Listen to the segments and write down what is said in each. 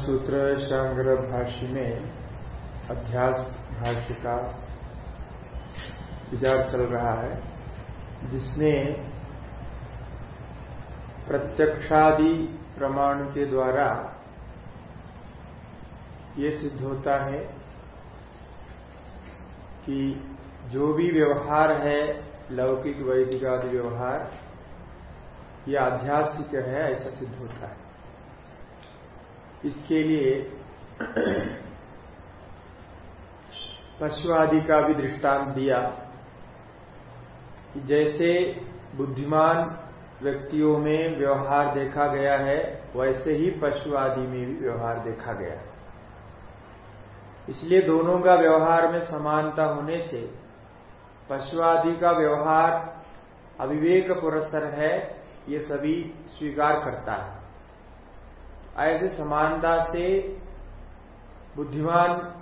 शांग्र भाष्य में अध्यास भाष्य का विचार चल रहा है जिसमें प्रत्यक्षादि प्रमाण के द्वारा ये सिद्ध होता है कि जो भी व्यवहार है, लौकिक, वैदिक आदि व्यवहार, ये आध्यात्मिक है, ऐसा सिद्ध होता है। इसके लिए पशु आदि का भी दृष्टांत दिया कि जैसे बुद्धिमान व्यक्तियों में व्यवहार देखा गया है, वैसे ही पशु आदि में भी व्यवहार देखा गया है। इसलिए दोनों का व्यवहार में समानता होने से पशु आदि का व्यवहार अविवेक पुरस्सर है, ये सभी स्वीकार करता है। ऐसे समानता से बुद्धिमान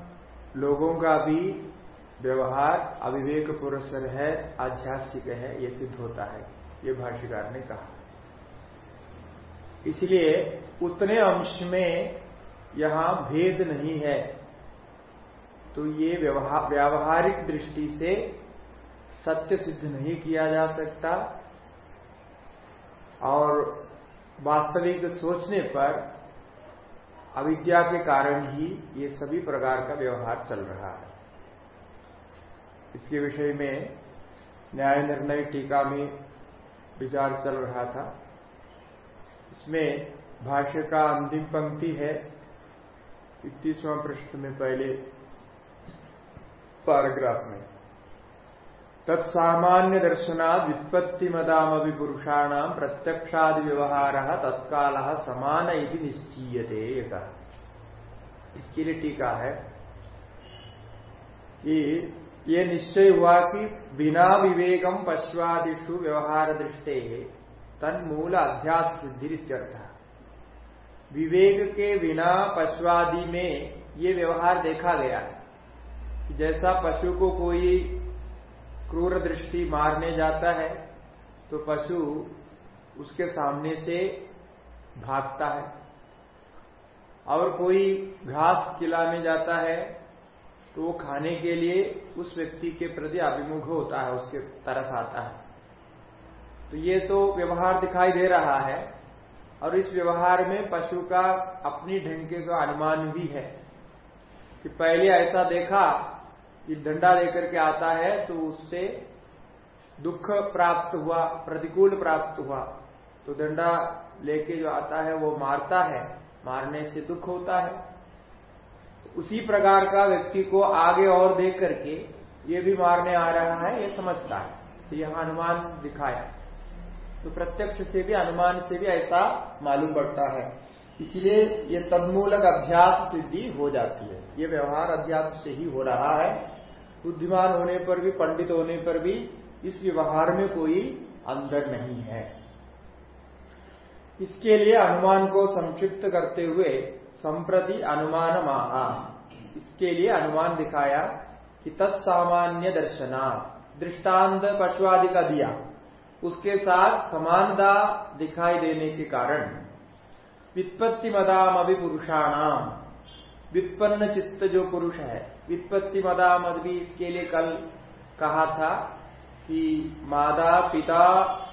लोगों का भी व्यवहार अविवेक पुरस्सर है, आध्यात्मिक है, ये सिद्ध होता है, ये भाष्यकार ने कहा। इसलिए उतने अंश में यहाँ भेद नहीं है। तो ये व्यावहारिक दृष्टि से सत्य सिद्ध नहीं किया जा सकता। और वास्तविक सोचने पर अविद्या के कारण ही ये सभी प्रकार का व्यवहार चल रहा है। इसके विषय में न्याय निर्णय टीका में विचार चल रहा था। इसमें भाष्य का अंतिम पंक्ति है, इक्कीसवां पृष्ठ में पहले पैराग्राफ में। तत्सामान्य दर्शनाद वित्पत्ति मदाम पुरुषाण प्रत्यक्षादि व्यवहार तत्काल समान निश्चीयते इसके लिए टीका है कि ये निश्चय हुआ कि बिना विवेकम पश्वादिषु व्यवहार दृष्टे तन्मूल अध्यास सिद्धित्यर्थ विवेक के बिना पशुआदि में ये व्यवहार देखा गया है जैसा पशु को कोई क्रूर दृष्टि मारने जाता है तो पशु उसके सामने से भागता है। और कोई घास खिलाने जाता है तो वो खाने के लिए उस व्यक्ति के प्रति अभिमुख होता है, उसके तरफ़ आता है। तो ये तो व्यवहार दिखाई दे रहा है, और इस व्यवहार में पशु का अपनी ढंके का अनुमान भी है। कि पहले ऐसा देखा कि डंडा लेकर के आता है तो उससे दुख प्राप्त हुआ, प्रतिकूल प्राप्त हुआ। तो डंडा लेके जो आता है, वो मारता है। मारने से दुख होता है। तो उसी प्रकार का व्यक्ति को आगे और देख करके ये भी मारने आ रहा है, ये समझता है। तो यह अनुमान दिखाया। तो प्रत्यक्ष से भी अनुमान से भी ऐसा मालूम पड़ता है। इसलिए ये तदमूलक अभ्यास सिद्धि हो जाती है। ये व्यवहार अध्यास से ही हो रहा है। बुद्धिमान होने पर भी, पंडित होने पर भी इस व्यवहार में कोई अंदर नहीं है। इसके लिए अनुमान को संक्षिप्त करते हुए संप्रति अनुमान महा इसके लिए अनुमान दिखाया कि तत्सामान्य दर्शना दृष्टांत पशुआदि का दिया। उसके साथ समानता दिखाई देने के कारण। वित्पत्ति मदाम अभी पुरुषाणाम वित्पन्न चित्त जो पुरुष है। वित्पत्ति मदाम भी इसके लिए कल कहा था कि माता, पिता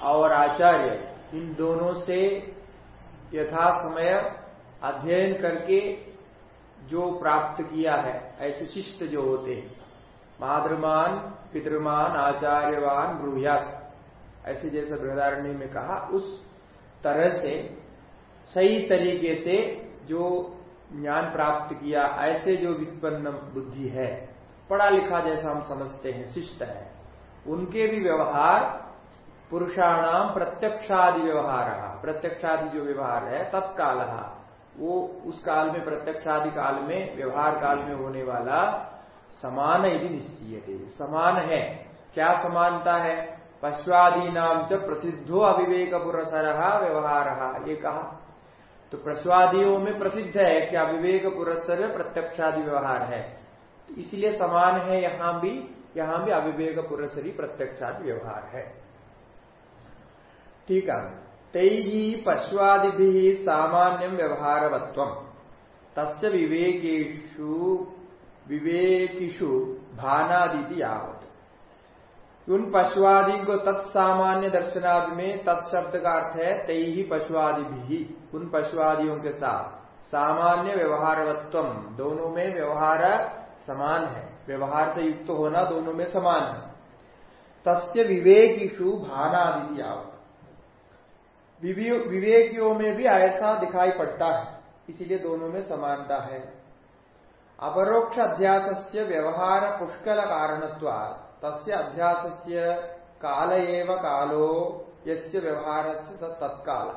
और आचार्य इन दोनों से यथा समय अध्ययन करके जो प्राप्त किया है, ऐसे शिष्ट जो होते हैं। माद्रमान पितृमान, आचार्यवान ब्रूहत ऐसे जैसे बृहदारण्य में कहा, उस तरह से, सही तरीके से जो ज्ञान प्राप्त किया, ऐसे जो विपन्न बुद्धि है। पढ़ा लिखा जैसा हम समझते हैं, शिष्ट है। उनके भी व्यवहार पुरुषाणाम प्रत्यक्षादि व्यवहार। प्रत्यक्षादि जो व्यवहार है, तत्काल। वो उस काल में, प्रत्यक्षादि काल में, व्यवहार काल में होने वाला समान यदि निश्चय समान है। क्या समानता है? पश्वादी नाम च प्रसिद्धो अविवेक पुरसर व्यवहार। ये कहा। तो प्रश्वादियों में प्रसिद्ध है कि अविवेक पुरस्सर प्रत्यक्षादि व्यवहार है। तो इसलिए समान है, यहाँ भी यहाँ भी अविवेक पुरस्सरी प्रत्यक्षादि व्यवहार है। ठीक है। तई पश्वादि सामान्य व्यवहारवत्व। तस् विवेकेशु विवेकिषु भानादि यावत। उन पशुआदि को तत्सामान्य दर्शनादि में तत्शब्द का अर्थ है तई ही पशुआदि भी उन पशुआदियों के साथ सामान्य व्यवहारवत्व, दोनों में व्यवहार समान है। व्यवहार से युक्त होना दोनों में समान है। तस्य विवेकिशु भानादि आवत विवेकियों में भी ऐसा दिखाई पड़ता है। इसीलिए दोनों में समानता है। अपरोक्ष अध्यास व्यवहार पुष्कल कारणत्वा तस्य अध्यास काल एव कालो, यस्य व्यवहार तत्काल।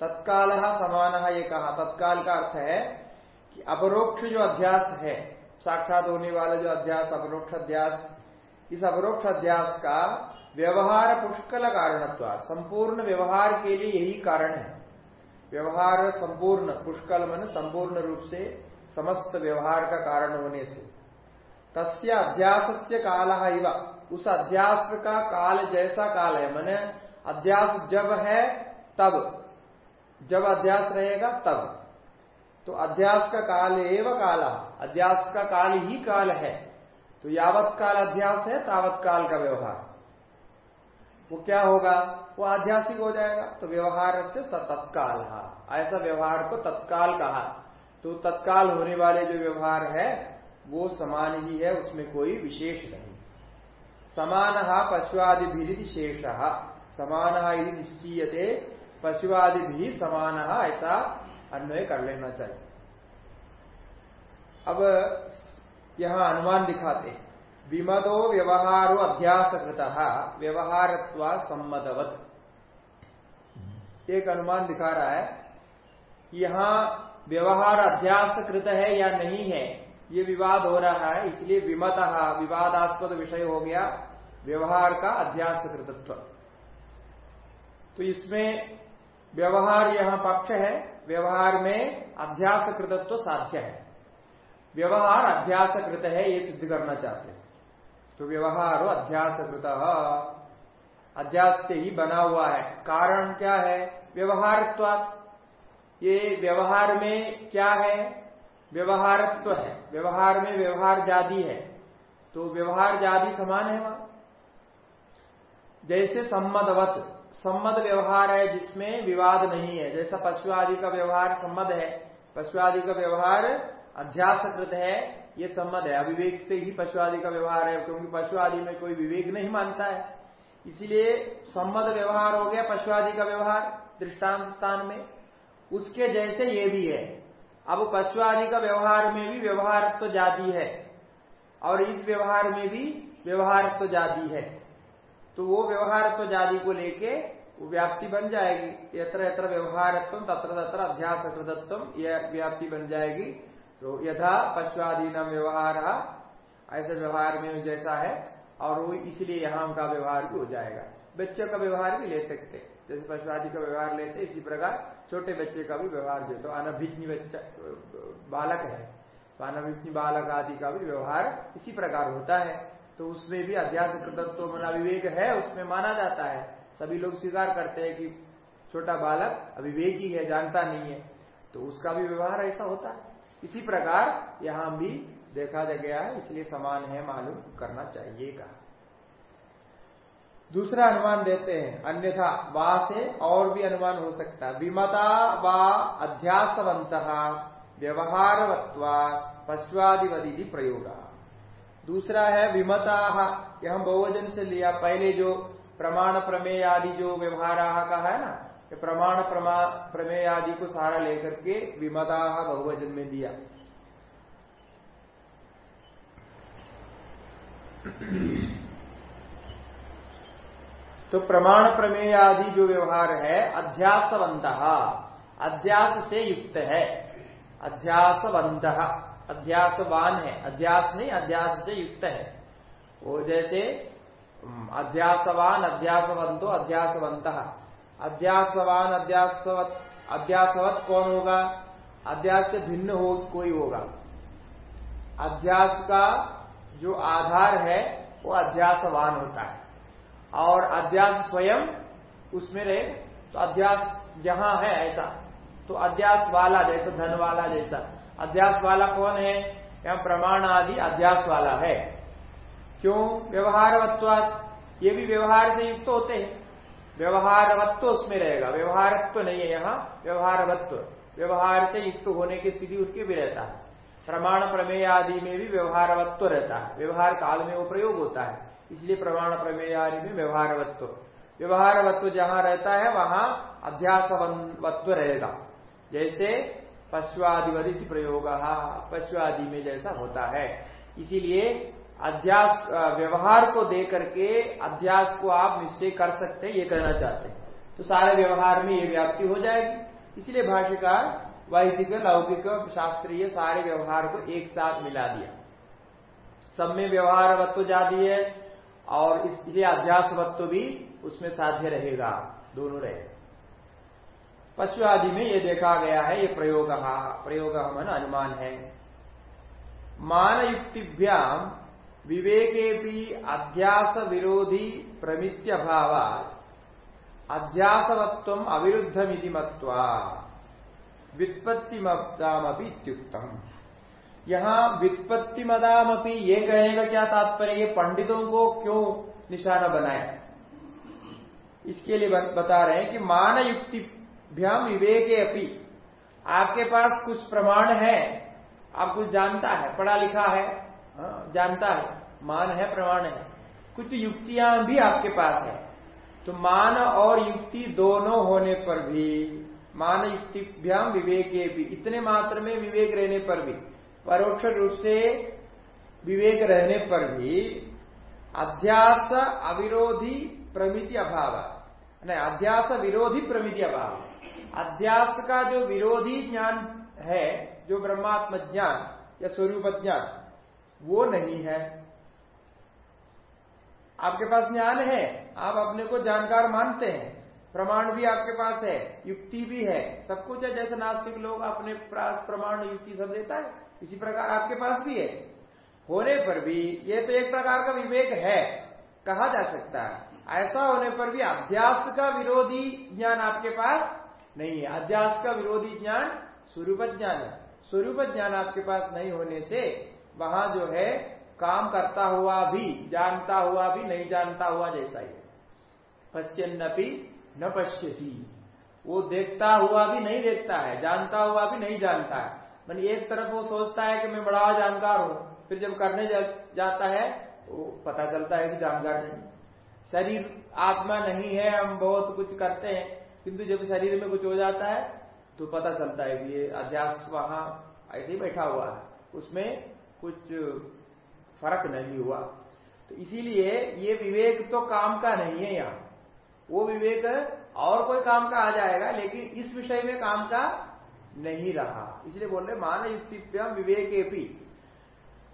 तत्काल समान ये कहा तत्काल का अर्थ है कि अपरोक्ष जो अध्यास है, साक्षात होने वाला जो अध्यास, अपरोक्ष अध्यास, इस अपरोक्ष अध्यास का व्यवहार पुष्कल कारणत्व, संपूर्ण व्यवहार के लिए यही कारण है। व्यवहार संपूर्ण, पुष्कल मन संपूर्ण रूप से समस्त व्यवहार का कारण होने से। तस्य अध्यास से काल उस अध्यास का काल जैसा काल है, मैंने अध्यास जब है, तब। जब अध्यास रहेगा, तब। तो अध्यास का काल एवं काल। अध्यास का काल ही काल है। तो यावत काल अध्यास है तावत काल का व्यवहार। वो क्या होगा? वो आध्यासिक हो जाएगा। तो व्यवहार से तत्काल ऐसा व्यवहार को तत्काल कहा। तो तत्काल होने वाले जो व्यवहार है, वो समान ही है, उसमें कोई विशेष नहीं। समान पशुआदि भी शेष। समान यदि निश्चीयते। पशुआदि भी समान ऐसा अन्वय कर लेना चाहिए। अब यहाँ अनुमान दिखाते हैं। विमदो व्यवहारो अध्यासकृत व्यवहार सम्मतवत एक अनुमान दिखा रहा है यहाँ व्यवहार अध्यासकृत है या नहीं है, ये विवाद हो रहा है, इसलिए विमत विवादास्पद विषय हो गया व्यवहार का अध्यासकृतत्व। तो इसमें व्यवहार यहाँ पक्ष है, व्यवहार में अध्यास कृतत्व साध्य है। व्यवहार अध्यास कृत है, ये सिद्ध करना चाहते हैं। तो व्यवहार अध्यास कृत अध्यास से ही बना हुआ है। कारण क्या है? व्यवहार ये व्यवहार में क्या है? व्यवहारत्व है। व्यवहार में व्यवहार जाति है। तो व्यवहार जाति समान है वहाँ। जैसे सम्मतवत सम्मत व्यवहार है जिसमें विवाद नहीं है। जैसा पशु आदि का व्यवहार सम्मत है, पशु आदि का व्यवहार अध्यासकृत है ये सम्मत है। अविवेक से ही पशु आदि का व्यवहार है, क्योंकि पशु आदि में कोई विवेक नहीं मानता है। इसलिए सम्मत व्यवहार हो गया पशु आदि का व्यवहार दृष्टांत स्थान में। उसके जैसे ये भी है। अब पशु आदि का व्यवहार में भी व्यवहार तो जाती है। और इस व्यवहार में भी व्यवहारत्व जाति है। तो वो व्यवहारत्व जाति को लेके व्याप्ति बन जाएगी। यत्र यत्र व्यवहारत्व, तत्र तत्र अध्यास कृतत्व यह व्याप्ति बन जाएगी। तो यथा पश्वादीन व्यवहार, ऐसे व्यवहार में जैसा है, और वो इसलिए यहाँ का व्यवहार भी हो जाएगा। बच्चों का व्यवहार भी ले सकते जैसे पशुआदि का व्यवहार लेते इसी प्रकार छोटे बच्चे का भी व्यवहार जो तो अनभिज्ञ बच्चा, बालक है तो अनभिज्ञ बालक आदि का भी व्यवहार इसी प्रकार होता है। तो उसमें भी अध्यास कृतत्व मना विवेक है, उसमें माना जाता है। सभी लोग स्वीकार करते हैं कि छोटा बालक अविवेकी है, जानता नहीं है तो उसका भी व्यवहार ऐसा होता है। इसी प्रकार यहाँ भी देखा जा गया है, इसलिए समान है, मालूम करना चाहिए दूसरा अनुमान देते हैं, अन्यथा वा से और भी अनुमान हो सकता है। विमता व अध्यासवंत व्यवहारवत्वा पश्वादिवदी प्रयोग। दूसरा है विमता, यह बहुवजन से लिया, पहले जो प्रमाण प्रमेय आदि जो व्यवहार का है ना प्रमाण प्रमेय आदि को सारा लेकर के विमता बहुवजन में दिया। तो प्रमाण प्रमेय आदि जो व्यवहार है अध्यासवंत अध्यास से युक्त है। अध्यासवंत अध्यासवान है। अध्यास नहीं, अध्यास से युक्त है। वो जैसे, अध्यासवान, अध्यासवंतो, अध्यासवंत। अध्यासवान अध्यासवत अध्यासवत कौन होगा? अध्यास से भिन्न हो, कोई होगा। अध्यास का जो आधार है, वो अध्यासवान होता है। और अध्यास स्वयं, उसमें रहे तो अध्यास जहाँ है ऐसा। तो अध्यास वाला जैसा धन वाला जैसा। अध्यास वाला कौन है? या प्रमाण आदि अध्यास वाला है। क्यों? व्यवहारवत्व ये भी व्यवहार से युक्त होते हैं। व्यवहारवत्व उसमें रहेगा। व्यवहारत्व नहीं है यहाँ, व्यवहारवत्व। व्यवहार से युक्त होने की स्थिति उसकी भी रहता है। प्रमाण प्रमेय आदि में भी व्यवहारवत्व रहता है। व्यवहार काल में वो प्रयोग होता है। इसलिए प्रमाण प्रमेय आदि में व्यवहारवत्व। व्यवहारवत्व जहाँ रहता है, वहाँ अध्यासवत्व रहेगा। जैसे पशुआदिवधि प्रयोग, पशुआदि में जैसा होता है। इसीलिए अध्यास व्यवहार को दे करके अध्यास को आप निश्चय कर सकते हैं, ये कहना चाहते हैं। तो सारे व्यवहार में ये व्याप्ति हो जाएगी। इसलिए भाष्यकार वैदिक, लौकिक, शास्त्रीय सारे व्यवहार को एक साथ मिला दिया। सब में व्यवहार वत्व जाती है और इसलिए अध्यास वत्व भी उसमें साध्य रहेगा। दोनों रहे। पशु आदि में ये देखा गया है, ये प्रयोग प्रयोग मन अनुमान है। मान युक्तिभ्याम विवेके भी अध्यास विरोधी प्रमित्य भाव अध्यासवत्व अविरुद्धमिति मत्वा वित्पत्ति मदामपी इत्युक्तम। यहाँ वित्पत्ति मदामपी ये कहेगा क्या तात्पर्य? ये पंडितों को क्यों निशाना बनाए इसके लिए बता रहे हैं कि मान युक्ति भ्याम विवेके अपी आपके पास कुछ प्रमाण है। आप कुछ जानता है पढ़ा लिखा हाँ, जानता है, मान है, प्रमाण है। कुछ युक्तियाँ भी आपके पास है। तो मान और युक्ति दोनों होने पर भी, मान युक्ति युक्तिभ्याम विवेके भी, इतने मात्र में विवेक रहने पर भी, परोक्ष रूप से विवेक रहने पर भी, अध्यास अविरोधी प्रमिति अभाव। नहीं, अध्यास विरोधी प्रमिति अभाव। अध्यास का जो विरोधी ज्ञान है, जो ब्रह्मात्म ज्ञान या स्वरूप ज्ञान वो नहीं है। आपके पास ज्ञान है, आप अपने को जानकार मानते हैं। प्रमाण भी आपके पास है, युक्ति भी है। सब कुछ है, जैसे नास्तिक लोग अपने पास प्रमाण, युक्ति सब देता है, इसी प्रकार आपके पास भी है। होने पर भी ये तो एक प्रकार का विवेक है, कहा जा सकता है। ऐसा होने पर भी अध्यास का विरोधी ज्ञान आपके पास नहीं है। अध्यास का विरोधी ज्ञान स्वरूप ज्ञान है। स्वरूप ज्ञान आपके पास नहीं होने से वहाँ जो है काम करता हुआ भी जानता हुआ भी नहीं जानता हुआ जैसा ही पश्चिन्नपी न पश्यती। वो देखता हुआ भी नहीं देखता है जानता हुआ भी नहीं जानता है। मन एक तरफ़ वो सोचता है कि मैं बड़ा जानकार हूँ फिर जब करने जा, जाता है वो पता चलता है कि जानकार नहीं शरीर आत्मा नहीं है हम बहुत कुछ करते हैं किंतु जब शरीर में कुछ हो जाता है तो पता चलता है कि ये अध्यास वहाँ ऐसे ही बैठा हुआ है। उसमें कुछ फ़र्क नहीं हुआ। तो इसीलिए ये विवेक तो काम का नहीं है यहाँ। वो विवेक और कोई काम का आ जाएगा, लेकिन इस विषय में काम का नहीं रहा। इसलिए बोल रहे मान युक्तिभ्याम विवेके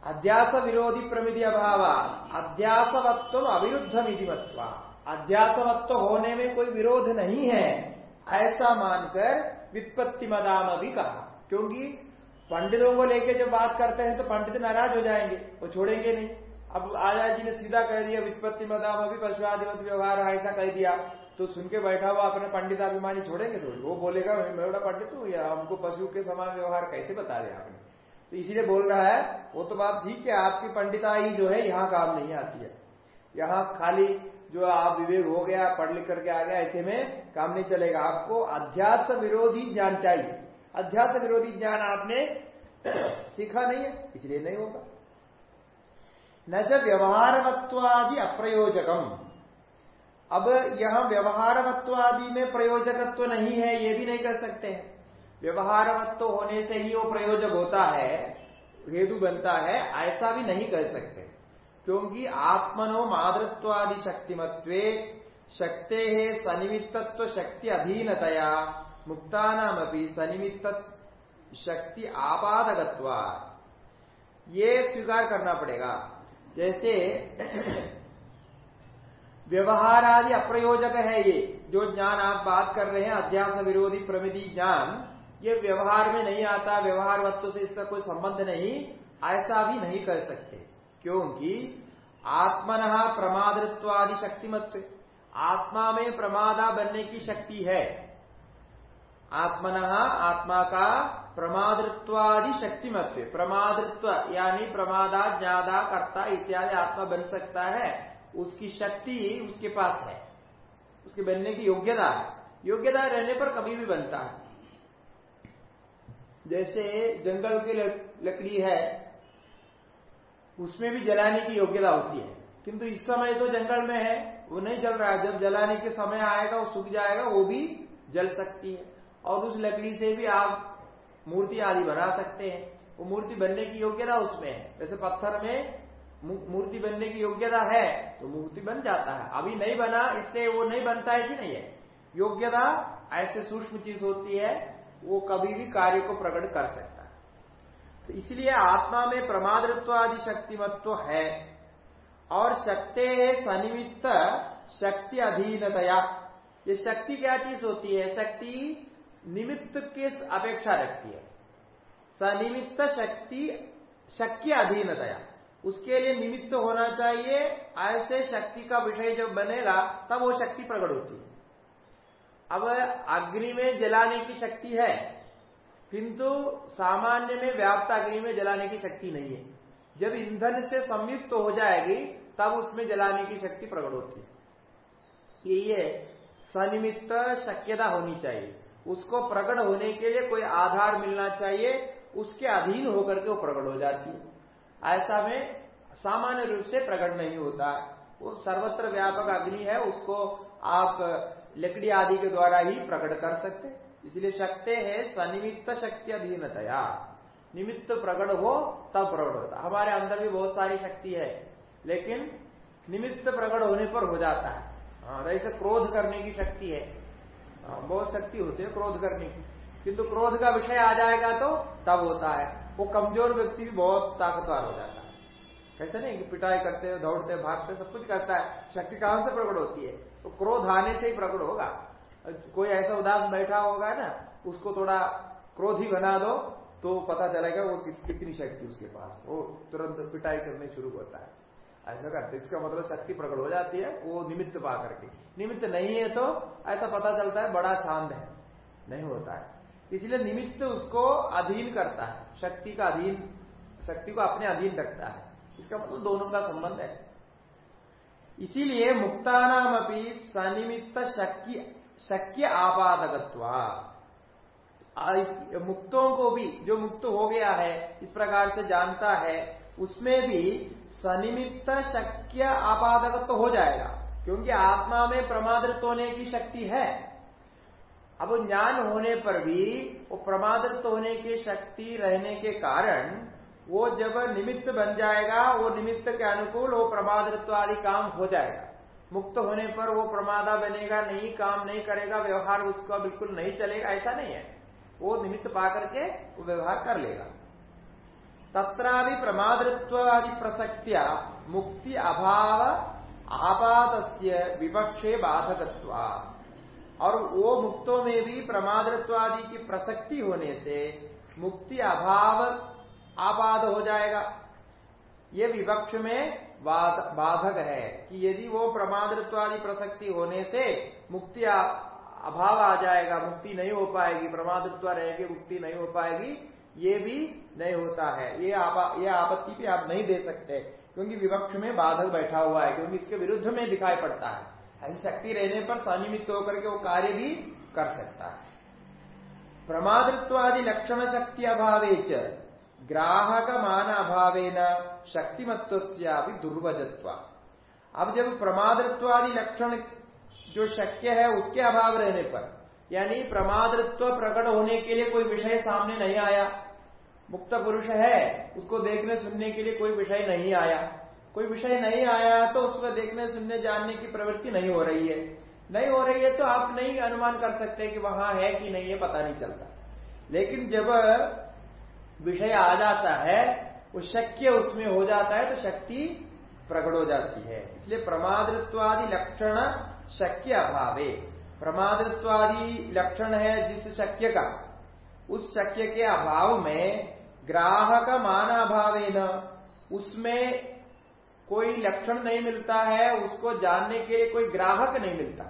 अध्यास विरोधी प्रमिति अभाव अध्यासवत्व अविरुद्ध निधिमत्वा अध्यासवत्व होने में कोई विरोध नहीं है, ऐसा मानकर वित्पत्ति मदाम अभी कहा। क्योंकि पंडितों को लेकर जब बात करते हैं तो पंडित नाराज़ हो जाएँगे, वो छोड़ेंगे नहीं। अब आजा जी ने सीधा कह दिया वित्पत्ति मदाम अभी पशुआधिपत व्यवहार ऐसा कह दिया। तो सुन के बैठा हुआ अपने पंडिताभिमानी छोड़ेंगे थोड़ी वो बोलेगा, मैं बड़ा पंडित हूँ, या हमको पशु के समान व्यवहार कैसे बता रहे आपने? तो इसीलिए बोल रहा है, वो तो बात ठीक है, आपकी पंडिताई जो है, यहाँ काम नहीं आती है। यहाँ खाली जो आप विवेक हो गया, पढ़ लिख करके आ गया, ऐसे में काम नहीं चलेगा। आपको अध्यास विरोधी ज्ञान चाहिए। अध्यास विरोधी ज्ञान आपने सीखा नहीं है, इसलिए नहीं होगा। न जब व्यवहारवत्वादि अप्रयोजकम। अब यह व्यवहारवत्व आदि में प्रयोजकत्व नहीं है, ये भी नहीं कर सकते हैं। व्यवहारवत्व होने से ही वो प्रयोजक होता है, हेतु बनता है, ऐसा भी नहीं कर सकते। क्योंकि आत्मनो मातृत्वादि शक्तिमत्व शक्ते है सनिमित्तत्व शक्ति अधीनतया। मुक्तानाम सनिमित्त शक्ति आपादकत्वा ये स्वीकार करना पड़ेगा। जैसे व्यवहार आदि अप्रयोजक है ये, जो ज्ञान आप बात कर रहे हैं अध्यास विरोधी प्रमिति ज्ञान, ये व्यवहार में नहीं आता, व्यवहार वस्तु से इसका कोई संबंध नहीं, ऐसा भी नहीं कर सकते। क्योंकि आत्मन प्रमादत्वादि शक्तिमत्व आत्मा में प्रमादा बनने की शक्ति है। आत्मन आत्मा का प्रमादत्वादि शक्तिमत्व। प्रमादृत्व, यानी प्रमादा, ज़्यादा, कर्ता इत्यादि आत्मा बन सकता है। उसकी शक्ति उसके पास है। उसके बनने की योग्यता है। योग्यता रहने पर कभी भी बनता है। जैसे जंगल की लकड़ी है, उसमें भी जलाने की योग्यता होती है। किंतु इस समय तो जंगल में है, वो नहीं जल रहा है। जब जलाने के समय आएगा, वो सूख जाएगा, वो भी जल सकती है। और उस लकड़ी से भी आप मूर्ति आदि बना सकते हैं। वो मूर्ति बनने की योग्यता उसमें है। जैसे पत्थर में मूर्ति बनने की योग्यता है तो मूर्ति बन जाता है। अभी नहीं बना इससे वो नहीं बनता है कि नहीं है। योग्यता ऐसे सूक्ष्म चीज़ होती है, वो कभी भी कार्य को प्रकट कर सकता है। तो इसलिए आत्मा में प्रमादत्व आदि शक्तिमत्व है। और शक्ति सनिमित्त शक्ति अधीनतया। ये शक्ति क्या चीज़ होती है? शक्ति निमित्त के अपेक्षा रखती है। सनिमित्त शक्ति शक्ति अधीनतया। उसके लिए निमित्त होना चाहिए, ऐसे शक्ति का विषय जब बनेगा, तब वो शक्ति प्रकट होती है। अब अग्नि में जलाने की शक्ति है, किंतु सामान्य में व्याप्त अग्नि में जलाने की शक्ति नहीं है। जब ईंधन से संयुक्त हो जाएगी, तब उसमें जलाने की शक्ति प्रकट होती है। ये सनिमित्त शक्यता होनी चाहिए। उसको प्रकट होने के लिए कोई आधार मिलना चाहिए उसके अधीन होकर के वो प्रकट हो जाती है। ऐसा में सामान्य रूप से प्रकट नहीं होता। वो सर्वत्र व्यापक अग्नि है उसको आप लकड़ी आदि के द्वारा ही प्रकट कर सकते इसलिए शक्ति है सनिमित्त शक्ति अधीनतया। निमित्त प्रकट हो तब प्रकट होता हमारे अंदर भी बहुत सारी शक्ति है लेकिन निमित्त प्रकट होने पर हो जाता है। हाँ जैसे क्रोध करने की शक्ति है हाँ, बहुत शक्ति होती है क्रोध करने की। किंतु क्रोध का विषय आ जाएगा तो तब होता है। वो कमज़ोर व्यक्ति भी बहुत ताकतवर हो जाता है। कहते नहीं कि पिटाई करते, दौड़ते, भागते, सब कुछ करता है। शक्ति कहाँ से प्रकट होती है? तो क्रोध आने से ही प्रकट होगा। कोई ऐसा उदास बैठा होगा ना, उसको थोड़ा क्रोध ही बना दो तो पता चलेगा वो कितनी शक्ति उसके पास। वो तुरंत पिटाई करने शुरू होता है। ऐसा करते इसका मतलब शक्ति प्रकट हो जाती है, वो निमित्त पा करके। निमित्त नहीं है तो ऐसा पता चलता है, बड़ा चाँद है। नहीं होता है। इसलिए निमित्त उसको अधीन करता है। शक्ति का अधीन, शक्ति को अपने अधीन रखता है। इसका मतलब दोनों का संबंध है। इसीलिए मुक्तानाम अपनी सनिमित्त शक्ति शक्य आपादकत्वा मुक्तों को भी, जो मुक्त हो गया है, इस प्रकार से जानता है उसमें भी सनिमित्त शक्य आपादकत्व तो हो जाएगा, क्योंकि आत्मा में प्रमादृत होने की शक्ति है। अब ज्ञान होने पर भी वो प्रमादृत होने की शक्ति रहने के कारण वो जब निमित्त बन जाएगा, वो निमित्त के अनुकूल वो प्रमादत्व आदि काम हो जाएगा। मुक्त होने पर वो प्रमादा बनेगा, नहीं काम नहीं करेगा, व्यवहार उसका बिल्कुल नहीं चलेगा, ऐसा नहीं है। वो निमित्त पा करके वो व्यवहार कर लेगा। तत्रादि प्रमादृत्व आदि प्रसक्तिया मुक्ति अभाव आपात विपक्षे बाधकत्व। और वो मुक्तों में भी प्रमादृत्व आदि की प्रसक्ति होने से मुक्ति अभाव आपाद हो जाएगा। ये विपक्ष में बाधक है कि यदि वो प्रमादत्वादि प्रसक्ति होने से मुक्ति अभाव आ जाएगा, मुक्ति नहीं हो पाएगी, प्रमादृत्व रहेगी, मुक्ति नहीं हो पाएगी ये भी नहीं होता है। ये ये आपत्ति भी आप नहीं दे सकते, क्योंकि विपक्ष में बाधक बैठा हुआ है, क्योंकि इसके विरुद्ध में दिखाई पड़ता है। ऐसी शक्ति रहने पर सनिमित्त होकर के वो कार्य भी कर सकता है। प्रमादत्वादि लक्षण शक्ति अभावे ग्राहक मान अभावेन शक्तिमत्व दुर्वजत्व। अब जब प्रमादत्वादि लक्षण जो शक्य है, उसके अभाव रहने पर, यानी प्रमादृत्व प्रकट होने के लिए कोई विषय सामने नहीं आया मुक्त पुरुष है, उसको देखने सुनने के लिए कोई विषय नहीं आया। कोई विषय नहीं आया तो उसको देखने सुनने जानने की प्रवृत्ति नहीं हो रही है। नहीं हो रही है तो आप नहीं अनुमान कर सकते कि वहाँ है कि नहीं है पता नहीं चलता। लेकिन जब विषय आ जाता है, वो शक्य उसमें हो जाता है तो शक्ति प्रकट हो जाती है। इसलिए प्रमादत्वादि लक्षण शक्य अभावे। प्रमादत्वादि लक्षण है जिस शक्य का। उस शक्य के अभाव में ग्राहक न उसमें कोई लक्षण नहीं मिलता है, उसको जानने के लिए कोई ग्राहक नहीं मिलता।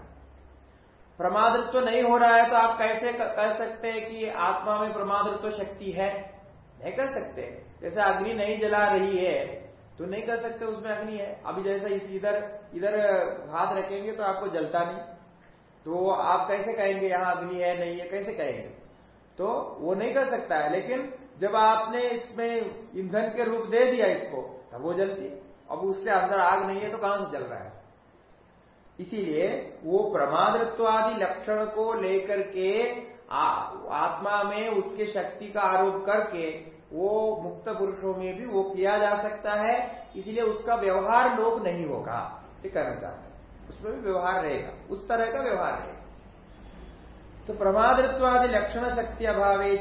प्रमादत्व नहीं हो रहा है तो आप कैसे कह सकते हैं कि आत्मा में प्रमादत्व शक्ति है? नहीं कर सकते। जैसे अग्नि नहीं जला रही है तो नहीं कर सकते उसमें अग्नि है। अभी जैसा इस इधर इधर हाथ रखेंगे तो आपको जलता नहीं। तो आप कैसे कहेंगे, यहाँ अग्नि है, नहीं है, कैसे कहेंगे? तो वो नहीं कर सकता है, लेकिन जब आपने इसमें ईंधन के रूप दे दिया इसको तब वो जलती अब उसके अंदर आग नहीं है तो कहाँ से जल रहा है? इसीलिए वो प्रमादत्वादि लक्षण को लेकर के आ, आत्मा में उसके शक्ति का आरोप करके वो मुक्त पुरुषों में भी वो किया जा सकता है। इसलिए उसका व्यवहार लोग नहीं होगा। ये हैं। उसमें भी व्यवहार रहेगा। उस तरह का व्यवहार रहेगा। तो प्रमादत्वादि लक्षण शक्ति अभावे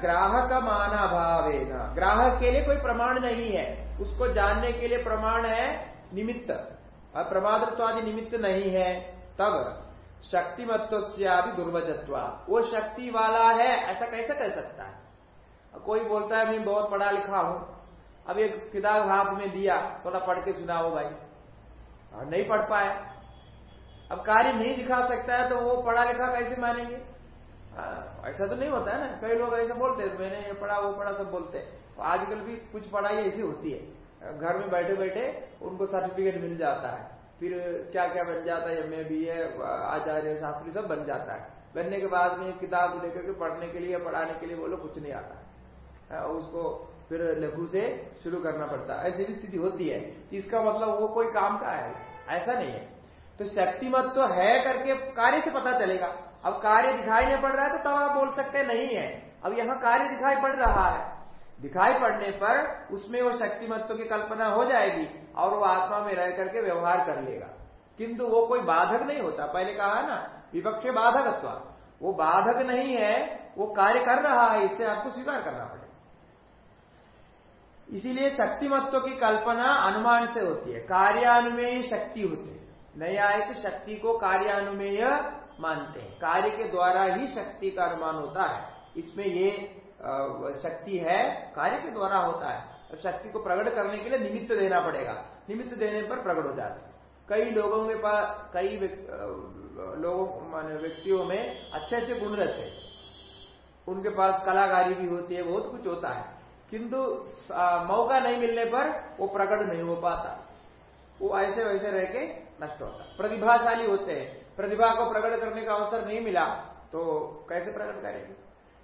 ग्राहक मान अभावे ग्राहक के लिए कोई प्रमाण नहीं है। उसको जानने के लिए प्रमाण है निमित्त। और प्रमादत्वादि निमित्त नहीं है, तब शक्तिमत्व भी दुर्वजत्व वो शक्ति वाला है, ऐसा कैसे कह सकता है? कोई बोलता है, मैं बहुत पढ़ा लिखा हूँ। अब एक किताब हाथ में दिया, थोड़ा पढ़ के सुनाओ भाई। और नहीं पढ़ पाया। अब कार्य नहीं दिखा सकता है तो वो पढ़ा लिखा कैसे मानेंगे? ऐसा तो नहीं होता है ना। कई लोग ऐसे बोलते हैं, मैंने ये पढ़ा, वो पढ़ा, सब बोलते हैं। तो आजकल भी कुछ पढ़ाई ऐसी होती है। घर में बैठे बैठे उनको सर्टिफिकेट मिल जाता है। फिर क्या क्या बन जाता है एम ए बी ए आचार्य, शास्त्री सब बन जाता है। बनने के बाद में किताब लेकर के पढ़ने के लिए, पढ़ाने के लिए बोलो कुछ नहीं आता है। उसको फिर लघु से शुरू करना पड़ता है। ऐसी भी स्थिति होती है। इसका मतलब वो कोई काम का है। ऐसा नहीं है। तो शक्तिमत तो है करके कार्य से पता चलेगा। अब कार्य दिखाई नहीं पड़ रहा है तो तब आप बोल सकते नहीं है। अब यहाँ कार्य दिखाई पड़ रहा है। दिखाई पड़ने पर उसमें वो शक्ति शक्तिमत्व की कल्पना हो जाएगी और वो आत्मा में रह करके व्यवहार कर लेगा। किंतु वो कोई बाधक नहीं होता। पहले कहा ना, विपक्ष बाधकत्व। वो बाधक नहीं है, वो कार्य कर रहा है, इससे आपको स्वीकार करना पड़ेगा। इसीलिए शक्ति शक्तिमत्व की कल्पना अनुमान से होती है। कार्यानुमेय शक्ति होती है। नया न्यायिक शक्ति को कार्यानुमेय मानते हैं। कार्य के द्वारा ही शक्ति का अनुमान होता है। इसमें ये शक्ति है, कार्य के द्वारा होता है। शक्ति को प्रकट करने के लिए निमित्त देना पड़ेगा। निमित्त देने पर प्रकट हो जाता कई लोगों के पास, कई लोगों, माने व्यक्तियों में अच्छे अच्छे गुण रहते हैं। उनके पास कलाकारी भी होती है, बहुत कुछ होता है। किंतु मौका नहीं मिलने पर वो प्रकट नहीं हो पाता। वो ऐसे वैसे रह के नष्ट होता प्रतिभाशाली होते हैं। प्रतिभा को प्रकट करने का अवसर नहीं मिला तो कैसे प्रकट करेंगे?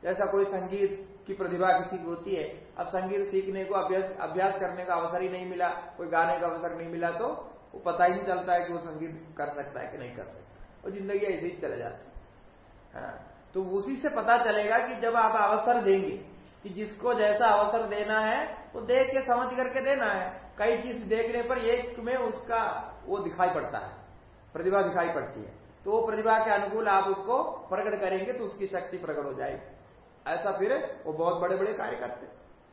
जैसा कोई संगीत की प्रतिभा किसी की होती है अब संगीत सीखने को अभ्यास अभ्यास करने का अवसर ही नहीं मिला कोई गाने का अवसर नहीं मिला तो वो पता ही नहीं चलता है कि वो संगीत कर सकता है कि नहीं कर सकता और ज़िंदगी ऐसे ही चले जाती है। हाँ, तो उसी से पता चलेगा कि जब आप अवसर देंगे कि जिसको जैसा अवसर देना है वो देख के समझ करके देना है। कई चीज़ देखने पर एक में उसका वो दिखाई पड़ता है प्रतिभा दिखाई पड़ती है। तो वो प्रतिभा के अनुकूल आप उसको प्रकट करेंगे तो उसकी शक्ति प्रकट हो जाएगी। ऐसा फिर वो बहुत बड़े बड़े कार्य करते।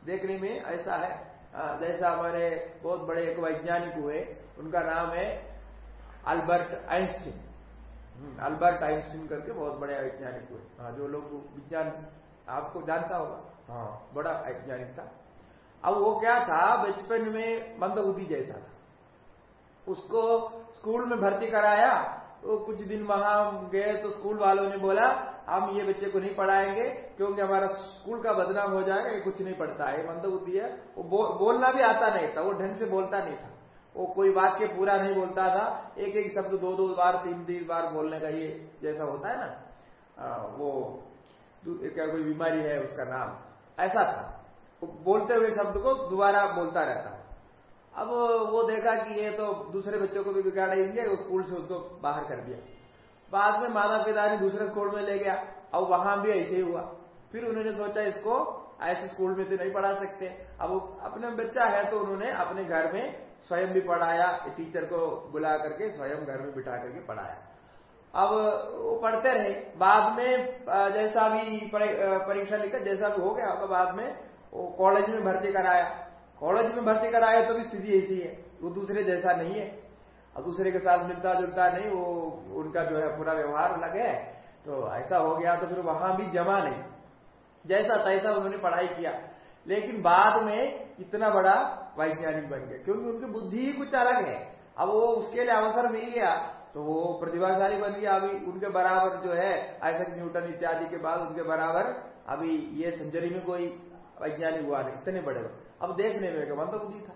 देखने में ऐसा है। जैसा हमारे बहुत बड़े एक वैज्ञानिक हुए उनका नाम है अल्बर्ट आइंस्टीन। हम्म, अल्बर्ट आइंस्टीन करके बहुत बड़े वैज्ञानिक हुए। हाँ जो लोग विज्ञान आपको जानता होगा। हाँ बड़ा वैज्ञानिक था। अब वो क्या था? बचपन में मंदबुद्धि जैसा था। उसको स्कूल में भर्ती कराया। तो कुछ दिन वहाँ गए तो स्कूल वालों ने बोला हम ये बच्चे को नहीं पढ़ाएँगे क्योंकि हमारा स्कूल का बदनाम हो जाएगा ये कुछ नहीं पढ़ता है। मंदबुद्धि है। वो बो, बोलना भी आता नहीं था वो ढंग से बोलता नहीं था। वो कोई वाक्य पूरा नहीं बोलता था। एक एक शब्द दो दो बार तीन तीन बार बोलने का ये जैसा होता है ना आ, वो क्या कोई बीमारी है उसका नाम ऐसा था। वो बोलते हुए शब्द को दोबारा बोलता रहता। अब वो देखा कि ये तो दूसरे बच्चों को भी बिगाड़ेंगे स्कूल से उसको बाहर कर दिया। बाद में माता पिता ने दूसरे स्कूल में ले गया, अब वहाँ भी ऐसे ही हुआ। फिर उन्होंने सोचा इसको ऐसे स्कूल में तो नहीं पढ़ा सकते। अब अपने बच्चा है तो उन्होंने अपने घर में स्वयं भी पढ़ाया टीचर को बुला करके स्वयं घर में बिठा करके पढ़ाया। अब वो पढ़ते रहे। बाद में जैसा भी परीक्षा लिखा, जैसा भी हो गया अब बाद में वो कॉलेज में भर्ती कराया। कॉलेज में भर्ती कराया तो भी स्थिति ऐसी है। वो दूसरे जैसा नहीं है। और दूसरे के साथ मिलता जुलता नहीं, वो, उनका जो है पूरा व्यवहार अलग है। तो ऐसा हो गया तो फिर वहाँ भी जमा नहीं। जैसा तैसा उन्होंने पढ़ाई किया। लेकिन बाद में इतना बड़ा वैज्ञानिक बन गया, क्योंकि उनकी बुद्धि ही कुछ अलग है। अब वो उसके लिए अवसर मिल गया तो वो प्रतिभाशाली बन गया अभी। उनके बराबर जो है आइसक न्यूटन इत्यादि के बाद उनके बराबर अभी ये सेंचुरी में कोई वैज्ञानिक हुआ नहीं, इतने बड़े लोग। अब देखने में मंद बुद्धि था।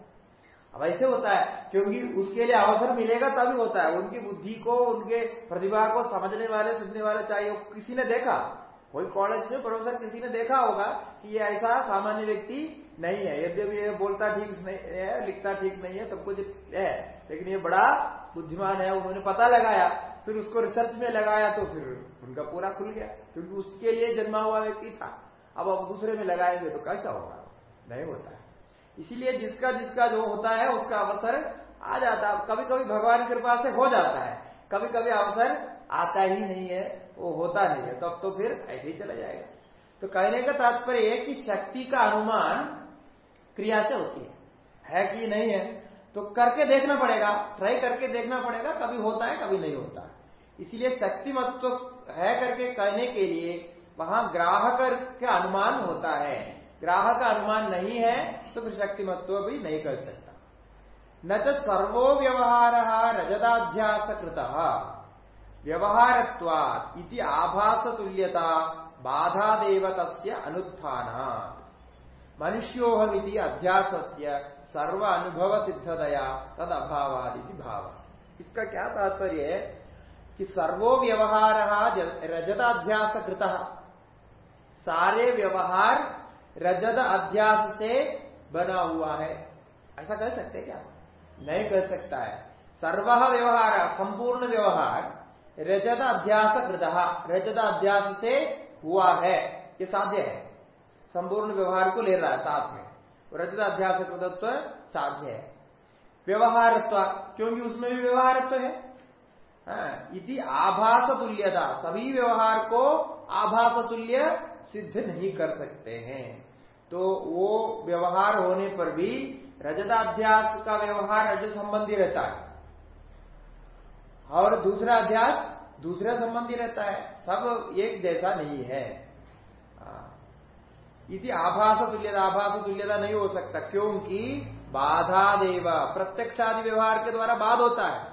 अब ऐसे होता है, क्योंकि उसके लिए अवसर मिलेगा तभी होता है। उनकी बुद्धि को, उनके प्रतिभा को समझने वाले, सुनने वाले चाहिए किसी ने देखा। कोई कॉलेज में प्रोफेसर किसी ने देखा होगा कि ये ऐसा सामान्य व्यक्ति नहीं है। यद्यपि ये बोलता ठीक नहीं है, लिखता ठीक नहीं है, सब कुछ है, लेकिन ये बड़ा बुद्धिमान है, उन्होंने पता लगाया। फिर उसको रिसर्च में लगाया तो फिर उनका पूरा खुल गया, क्योंकि उसके लिए जन्मा हुआ व्यक्ति था। अब अब दूसरे में लगाएँगे तो कैसा होगा? नहीं होता है। इसीलिए जिसका जिसका जो होता है उसका अवसर आ जाता है। कभी कभी भगवान कृपा से हो जाता है। कभी कभी अवसर आता ही नहीं है वो होता नहीं है। तब तो, तो फिर ऐसे ही चला जाएगा। तो कहने का तात्पर्य है कि शक्ति का अनुमान क्रिया से होती है। है कि नहीं है? तो करके देखना पड़ेगा। ट्राई करके देखना पड़ेगा। कभी होता है कभी नहीं होता। इसलिए शक्ति मत तो है करके कहने के लिए वहाँ ग्राहक का अनुमान होता है। ग्राहक का अनुमान नहीं है तो फिर शक्तिमत्व भी नहीं कर सकता। न तो सर्वो व्यवहार रजताध्यास कृत व्यवहारत्वात् इति आभास तुल्यता बाधा देवत अनुत्थान मनुष्योहमिति अध्यास सर्व अनुभव सिद्धतया तद अभावादि भाव। इसका क्या तात्पर्य है कि सर्वो व्यवहार रजताध्यास कृत सारे व्यवहार रजत अध्यास से बना हुआ है। ऐसा कह सकते क्या? नहीं कह सकता है। सर्व व्यवहार, संपूर्ण व्यवहार रजत अध्यास रजत अध्यास से हुआ है। ये साध्य है। संपूर्ण व्यवहार को ले रहा है साथ में। रजत अध्यास कृतत्व साध्य है। व्यवहारत्व, क्योंकि उसमें भी व्यवहारत्व है। इति आभास तुल्यता सभी व्यवहार को आभास तुल्य सिद्ध नहीं कर सकते हैं। तो वो व्यवहार होने पर भी रजताध्यास का व्यवहार रज संबंधी रहता है। और दूसरा अध्यास दूसरा संबंधी रहता है। सब एक जैसा नहीं है। इति आभास तुल्यता आभास तुल्यता नहीं हो सकता, क्योंकि बाधा देव, प्रत्यक्षादि व्यवहार के द्वारा बाध होता है।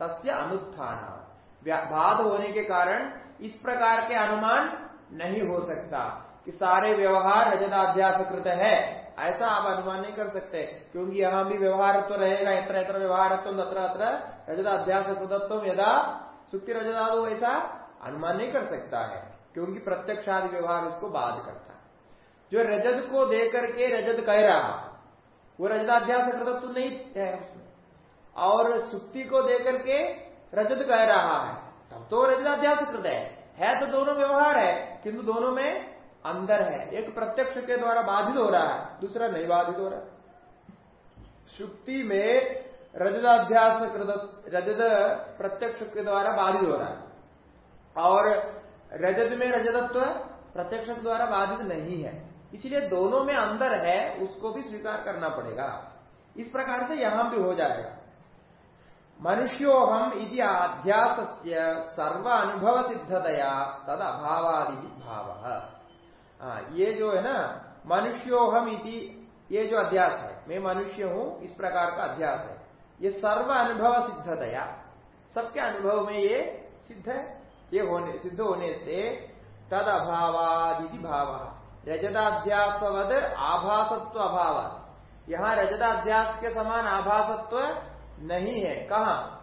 तस्य अनुत्थान बाध होने के कारण इस प्रकार के अनुमान नहीं हो सकता कि सारे व्यवहार रजताध्यास कृत है। ऐसा आप अनुमान नहीं कर सकते, क्योंकि यहाँ भी व्यवहार तो रहेगा, इतर इतर व्यवहार अत्र अत्र रजताध्यास कृतत्व यदा सुक्ति रजदादो ऐसा अनुमान नहीं कर सकता है, क्योंकि प्रत्यक्षादि व्यवहार उसको बाध करता है। जो रजत को देकर के रजत कह रहा, वो रजताध्यास कृतत्व नहीं है और सुक्ति को देकर के रजत कह रहा है, तब तो रजताध्यास कृत है। है तो दोनों व्यवहार है, किंतु दोनों में अंदर है। एक प्रत्यक्ष के द्वारा बाधित हो रहा है, दूसरा नहीं बाधित हो रहा। है शुक्ति में रजदाध्यास रजत प्रत्यक्ष के द्वारा बाधित हो रहा है। और रजत में रजतत्व प्रत्यक्ष के द्वारा बाधित नहीं है। इसलिए दोनों में अंदर है, उसको भी स्वीकार करना पड़ेगा। इस प्रकार से यहाँ भी हो जाएगा। मनुष्यो हम इति अध्यास सर्व अनुभव सिद्धतया तद अभावादि भाव ये जो है ना मनुष्योहम इति, ये जो अध्यास है, मैं मनुष्य हूँ, इस प्रकार का अध्यास है। ये सर्व अनुभव सिद्धतया सबके अनुभव में ये सिद्ध है, ये होने, सिद्ध होने से तद अभावादि भाव। रजताध्यासवद आभासत्व अभाव यहाँ रजताध्यास के समान आभासत्व नहीं है। कहा?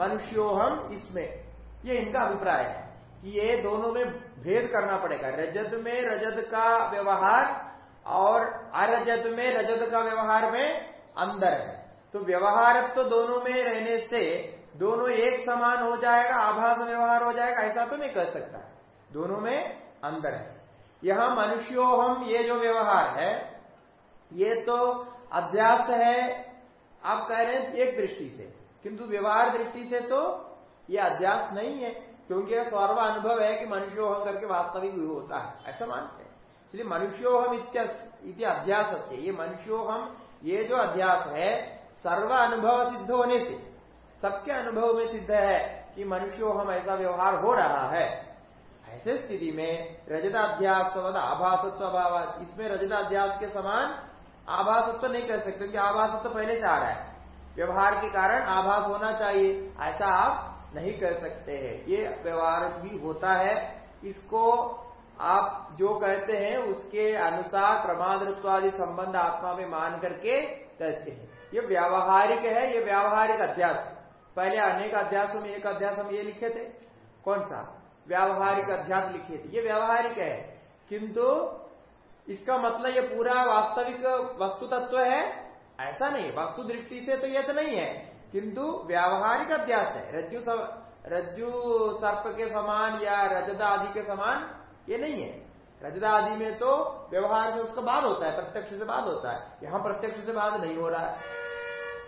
मनुष्यो हम इसमें। ये इनका अभिप्राय है कि ये दोनों में भेद करना पड़ेगा। रजत में रजत का व्यवहार और अरजत में रजत का व्यवहार में अंदर है। तो व्यवहार तो दोनों में रहने से दोनों एक समान हो जाएगा, आभास व्यवहार हो जाएगा, ऐसा तो नहीं कर सकता। दोनों में अंदर है। यहाँ मनुष्यो हम ये जो व्यवहार है, ये तो अध्यास है आप कह रहे हैं एक दृष्टि से, किंतु व्यवहार दृष्टि से तो ये अध्यास नहीं है, क्योंकि यह सर्व अनुभव है कि मनुष्योहम करके वास्तविक होता है। ऐसा मानते हैं। इसलिए मनुष्योहम इति अध्यास से ये मनुष्योहम ये जो अध्यास है सर्व अनुभव सिद्ध होने से, सबके अनुभव में सिद्ध है कि मनुष्योहम ऐसा व्यवहार हो रहा है। ऐसे स्थिति में रजताध्यास आभासत्व अभाव इसमें रजताध्यास के समान आभासत्व नहीं कर सकते, क्योंकि आभासत्व पहले से आ रहा है। व्यवहार के कारण आभास होना चाहिए, ऐसा आप नहीं कर सकते हैं। ये व्यवहार भी होता है। इसको आप जो कहते हैं, उसके अनुसार प्रमादत्वादि संबंध आत्मा में मान करके कहते हैं। ये व्यावहारिक है, ये व्यावहारिक अध्यास। पहले अनेक अध्यासों में एक अध्यास हम ये लिखे थे। कौन सा? व्यावहारिक अध्यास लिखे थे। ये व्यावहारिक है, किंतु इसका मतलब ये पूरा वास्तविक वस्तु तत्व है? ऐसा नहीं, वस्तु दृष्टि से तो यह तो नहीं है। किंतु व्यावहारिक अध्यास है। रज्जु रज्जु सर्प के समान या रजदा आदि के समान ये नहीं है। रजदा आदि में तो व्यवहार में उसका बाद होता है, प्रत्यक्ष से बाद होता है। यहाँ प्रत्यक्ष से बाद नहीं हो रहा है।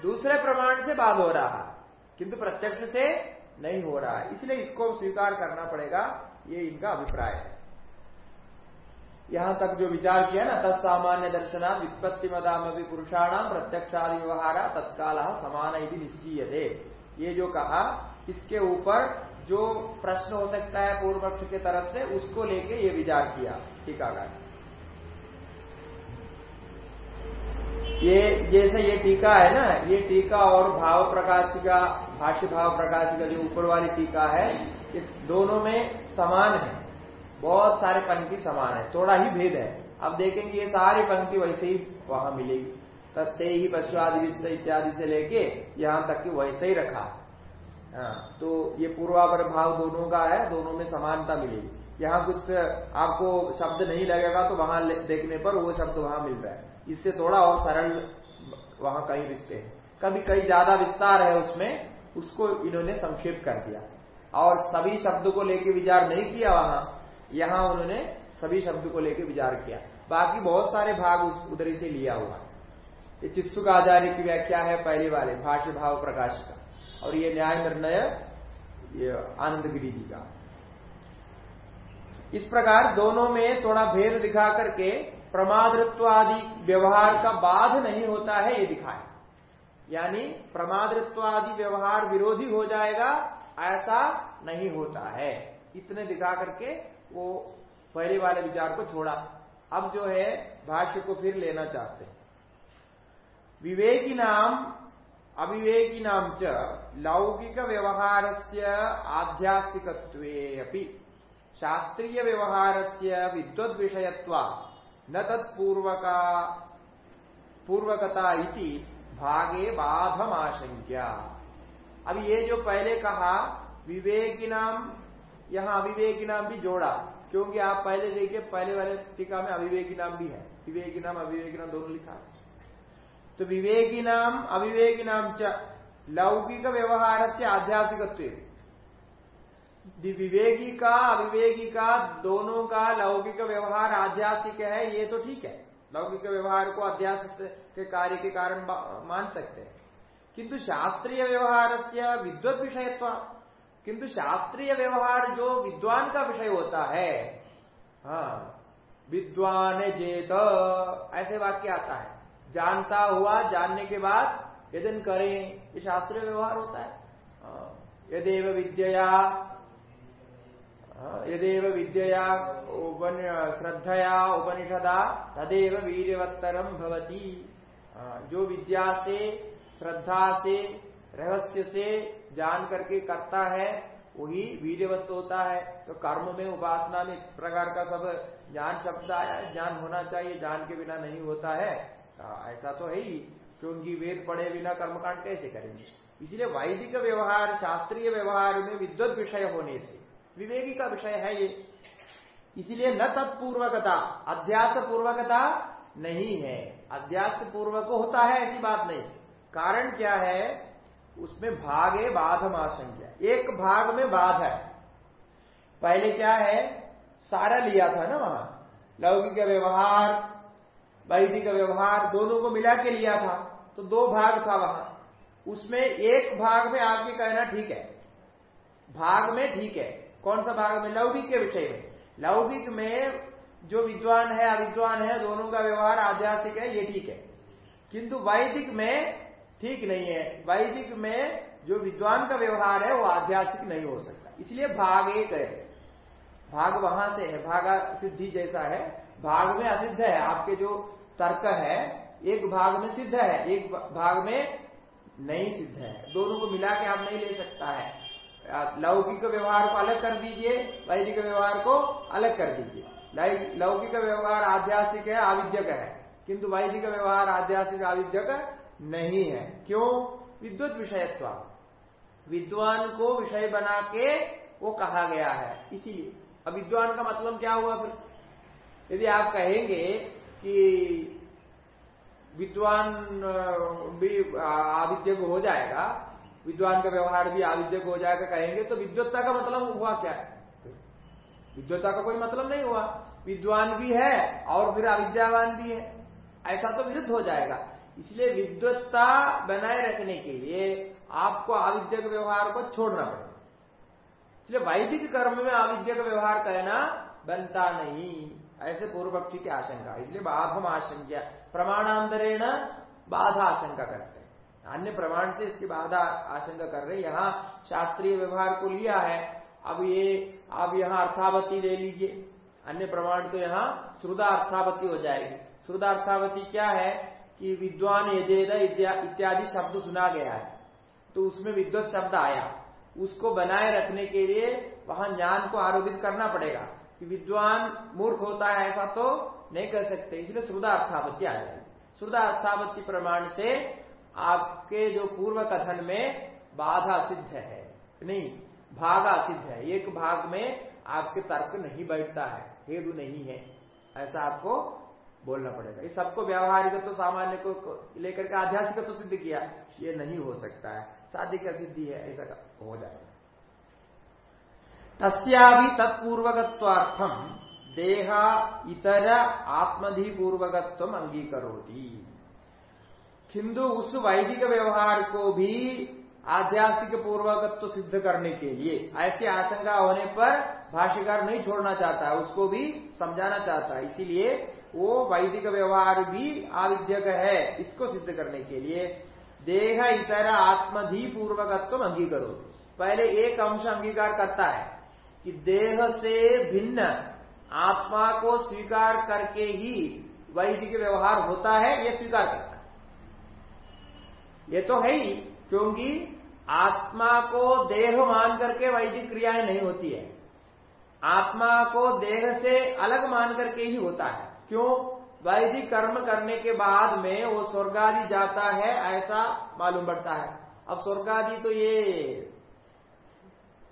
दूसरे प्रमाण से बाद हो रहा है, किंतु प्रत्यक्ष से नहीं हो रहा है। इसलिए इसको स्वीकार करना पड़ेगा, ये इनका अभिप्राय है। यहाँ तक जो विचार किया ना, तत्सामान्य दर्शना वित्पत्ति मदाम भी पुरुषाणाम, प्रत्यक्षादि व्यवहार, तत्काल समान यदि निश्चय ये जो कहा, इसके ऊपर जो प्रश्न हो सकता है पूर्व पक्ष के तरफ़ से, उसको लेके ये विचार किया। टीकाकार ये जैसे ये टीका है ना, ये टीका और भाव प्रकाश का भाष्य भाव प्रकाश का जो ऊपर वाली टीका है, इस दोनों में समान है। बहुत सारे पंक्ति समान है थोड़ा ही भेद है। अब देखेंगे ये सारी पंक्ति वैसे ही वहाँ मिलेगी। तत्ते ही पशुआदि इत्यादि से लेके यहाँ तक कि वैसे ही रखा। हाँ, तो ये पूर्वापर भाव दोनों का है दोनों में समानता मिलेगी। यहाँ कुछ आपको शब्द नहीं लगेगा तो वहाँ देखने पर वो शब्द वहाँ मिल रहा है। इससे थोड़ा और सरल वहाँ कहीं दिखते हैं। कभी कहीं ज़्यादा विस्तार है उसमें उसको इन्होंने संक्षेप कर दिया। और सभी शब्द को लेके विचार नहीं किया वहाँ यहाँ उन्होंने सभी शब्द को लेकर विचार किया। बाकी बहुत सारे भाग उधर से लिया हुआ। ये चित्सुक आचार्य की व्याख्या है पहले वाले, भाष्य भाव प्रकाश का। और ये न्याय निर्णय, ये आनंद गिरी जी का। इस प्रकार दोनों में थोड़ा भेद दिखा करके प्रमादृत्व आदि व्यवहार का बाध नहीं होता है, ये दिखाए यानी प्रमादृत्व आदि व्यवहार विरोधी हो जाएगा, ऐसा नहीं होता है। इतने दिखा करके वो पहले वाले विचार को छोड़ा। अब जो है, भाष्य को फिर लेना चाहते हैं। विवेकी नाम, अविवेकी नाम च लौकिक व्यवहार से आध्यात्मिक शास्त्रीय व्यवहार से विद्वद विषयत्व न तत्पूर्वका, पूर्वकता इति भागे बाधम आशंक्या अब ये जो पहले कहा, विवेकी नाम यहाँ अविवेकी नाम भी जोड़ा, क्योंकि आप पहले देखिए, पहले वाले टीका में अविवेकी नाम भी है। विवेकी नाम, अविवेकी नाम दोनों लिखा है। तो विवेकी नाम, अविवेकी नाम च, लौकिक व्यवहार से आध्यात्मिक विवेकी का, अविवेकी का, दोनों का लौकिक व्यवहार आध्यात्मिक है, ये तो ठीक है। लौकिक व्यवहार को अध्यात्म के कार्य के कारण मान सकते हैं। किंतु शास्त्रीय व्यवहार से विद्वत विषयत्व किंतु शास्त्रीय व्यवहार जो विद्वान का विषय होता है हाँ विद्वान जेत ऐसे वाक्य आता है। जानता हुआ जानने के बाद यदन करें ये शास्त्रीय व्यवहार होता है। हाँ, यदेव विद्या हाँ, यदेव विद्या उपन श्रद्धया उपनिषदा तदेव वीरवत्तरम भवती। हाँ, जो विद्या से श्रद्धा से रहस्य से जान करके करता है, वही वीरवत्त होता है। तो कर्म में उपासना में प्रकार का सब ज्ञान शब्द आया ज्ञान होना चाहिए ज्ञान के बिना नहीं होता है। ऐसा तो है ही क्योंकि वेद पढ़े बिना कर्मकांड कैसे करेंगे? इसलिए वैदिक व्यवहार, शास्त्रीय व्यवहार में विद्वत विषय होने से, विवेकी का विषय है ये। इसलिए न तत्पूर्वकता अध्यास पूर्वकता नहीं है। अध्यास पूर्वक होता है ऐसी बात नहीं। कारण क्या है? उसमें भाग बाधम आशंका एक भाग में बाध है। पहले क्या है? सारा लिया था ना वहाँ। लौकिक व्यवहार, वैदिक व्यवहार, दोनों को मिला के लिया था। तो दो भाग था वहाँ। उसमें एक भाग में आपके कहना ठीक है। भाग में ठीक है। कौन सा भाग में? लौकिक के विषय में। लौकिक में जो विद्वान है, अविद्वान है, दोनों का व्यवहार आध्यात्मिक है, ये ठीक है। किंतु वैदिक में ठीक नहीं है। वैदिक में जो विद्वान का व्यवहार है, वो आध्यात्मिक नहीं हो सकता। इसलिए भाग एक है। भाग वहाँ से है। भाग सिद्धि जैसा है। भाग में असिद्ध है। आपके जो तर्क है, एक भाग में सिद्ध है, एक भाग में नहीं सिद्ध है। दोनों को मिला के आप नहीं ले सकता है। लौकिक व्यवहार को अलग कर दीजिए, वैदिक व्यवहार को अलग कर दीजिए। लौकिक व्यवहार आध्यात्मिक है, आविद्यक है। किंतु वैदिक व्यवहार आध्यात्मिक, आविद्यक नहीं है। क्यों? विद्युत विषयत्व। विद्वान को विषय बना के वो कहा गया है। इसीलिए। अब विद्वान का मतलब क्या हुआ फिर? यदि आप कहेंगे कि विद्वान भी आविद्य हो जाएगा, विद्वान का व्यवहार भी आविद्य हो जाएगा कहेंगे तो विद्वत्ता का मतलब हुआ क्या? है विद्वत्ता का कोई मतलब नहीं हुआ। विद्वान भी है और फिर अविद्यावान भी है। ऐसा तो विरुद्ध हो जाएगा। इसलिए विद्वत्ता बनाए रखने के लिए आपको आविद्य व्यवहार को छोड़ना पड़ेगा। इसलिए वैदिक कर्म में आविद्य का व्यवहार करना बनता नहीं। ऐसे पूर्व पक्षी की आशंका। इसलिए बाधम आशंका प्रमाणांतरेण बाधा आशंका करते हैं। अन्य प्रमाण से इसकी बाधा आशंका कर रहे यहाँ शास्त्रीय व्यवहार को लिया है। अब ये अब यहाँ अर्थावती ले लीजिए। अन्य प्रमाण तो यहाँ श्रुदा अर्थावती हो जाएगी। श्रुदा अर्थावती क्या है? कि विद्वान यजेद इत्यादि शब्द सुना गया है। तो उसमें विद्वत शब्द आया। उसको बनाए रखने के लिए वहाँ ज्ञान को आरोपित करना पड़ेगा कि विद्वान मूर्ख होता है, ऐसा तो नहीं कर सकते। इसलिए श्रुदा अर्थापत्ति आ जाएगी। श्रुदा अर्थापत्ति प्रमाण से आपके जो पूर्व कथन में बाधा सिद्ध है, नहीं, भागा सिद्ध है। एक भाग में आपके तर्क नहीं बैठता है, हेतु नहीं है। ऐसा आपको बोलना पड़ेगा। ये सबको व्यावहारिक तो सामान्य को लेकर के आध्यात्मिक तो सिद्ध किया, ये नहीं हो सकता है। शादी का सिद्धि है? ऐसा हो जाएगा। तस्या भी तत्पूर्वकत्वार्थम देहा इतर आत्मधि पूर्वकत्व अंगीकरोती। किंतु उस वैदिक व्यवहार को भी आध्यात्मिक पूर्वकत्व सिद्ध करने के लिए ऐसी आशंका होने पर भाष्यकार नहीं छोड़ना चाहता, उसको भी समझाना चाहता है। इसीलिए वो वैदिक व्यवहार भी आविद्यक है इसको सिद्ध करने के लिए। देह इतर आत्मधि पूर्वकत्व अंगीकरो पहले एक अंश अंगीकार करता है कि देह से भिन्न आत्मा को स्वीकार करके ही वैदिक व्यवहार होता है यह स्वीकार करता है। ये तो है ही, क्योंकि आत्मा को देह मान करके वैदिक क्रियाएँ नहीं होती है। आत्मा को देह से अलग मान करके ही होता है। क्यों? वैदिक कर्म करने के बाद में वो स्वर्ग आदि जाता है, ऐसा मालूम पड़ता है। अब स्वर्ग आदि तो ये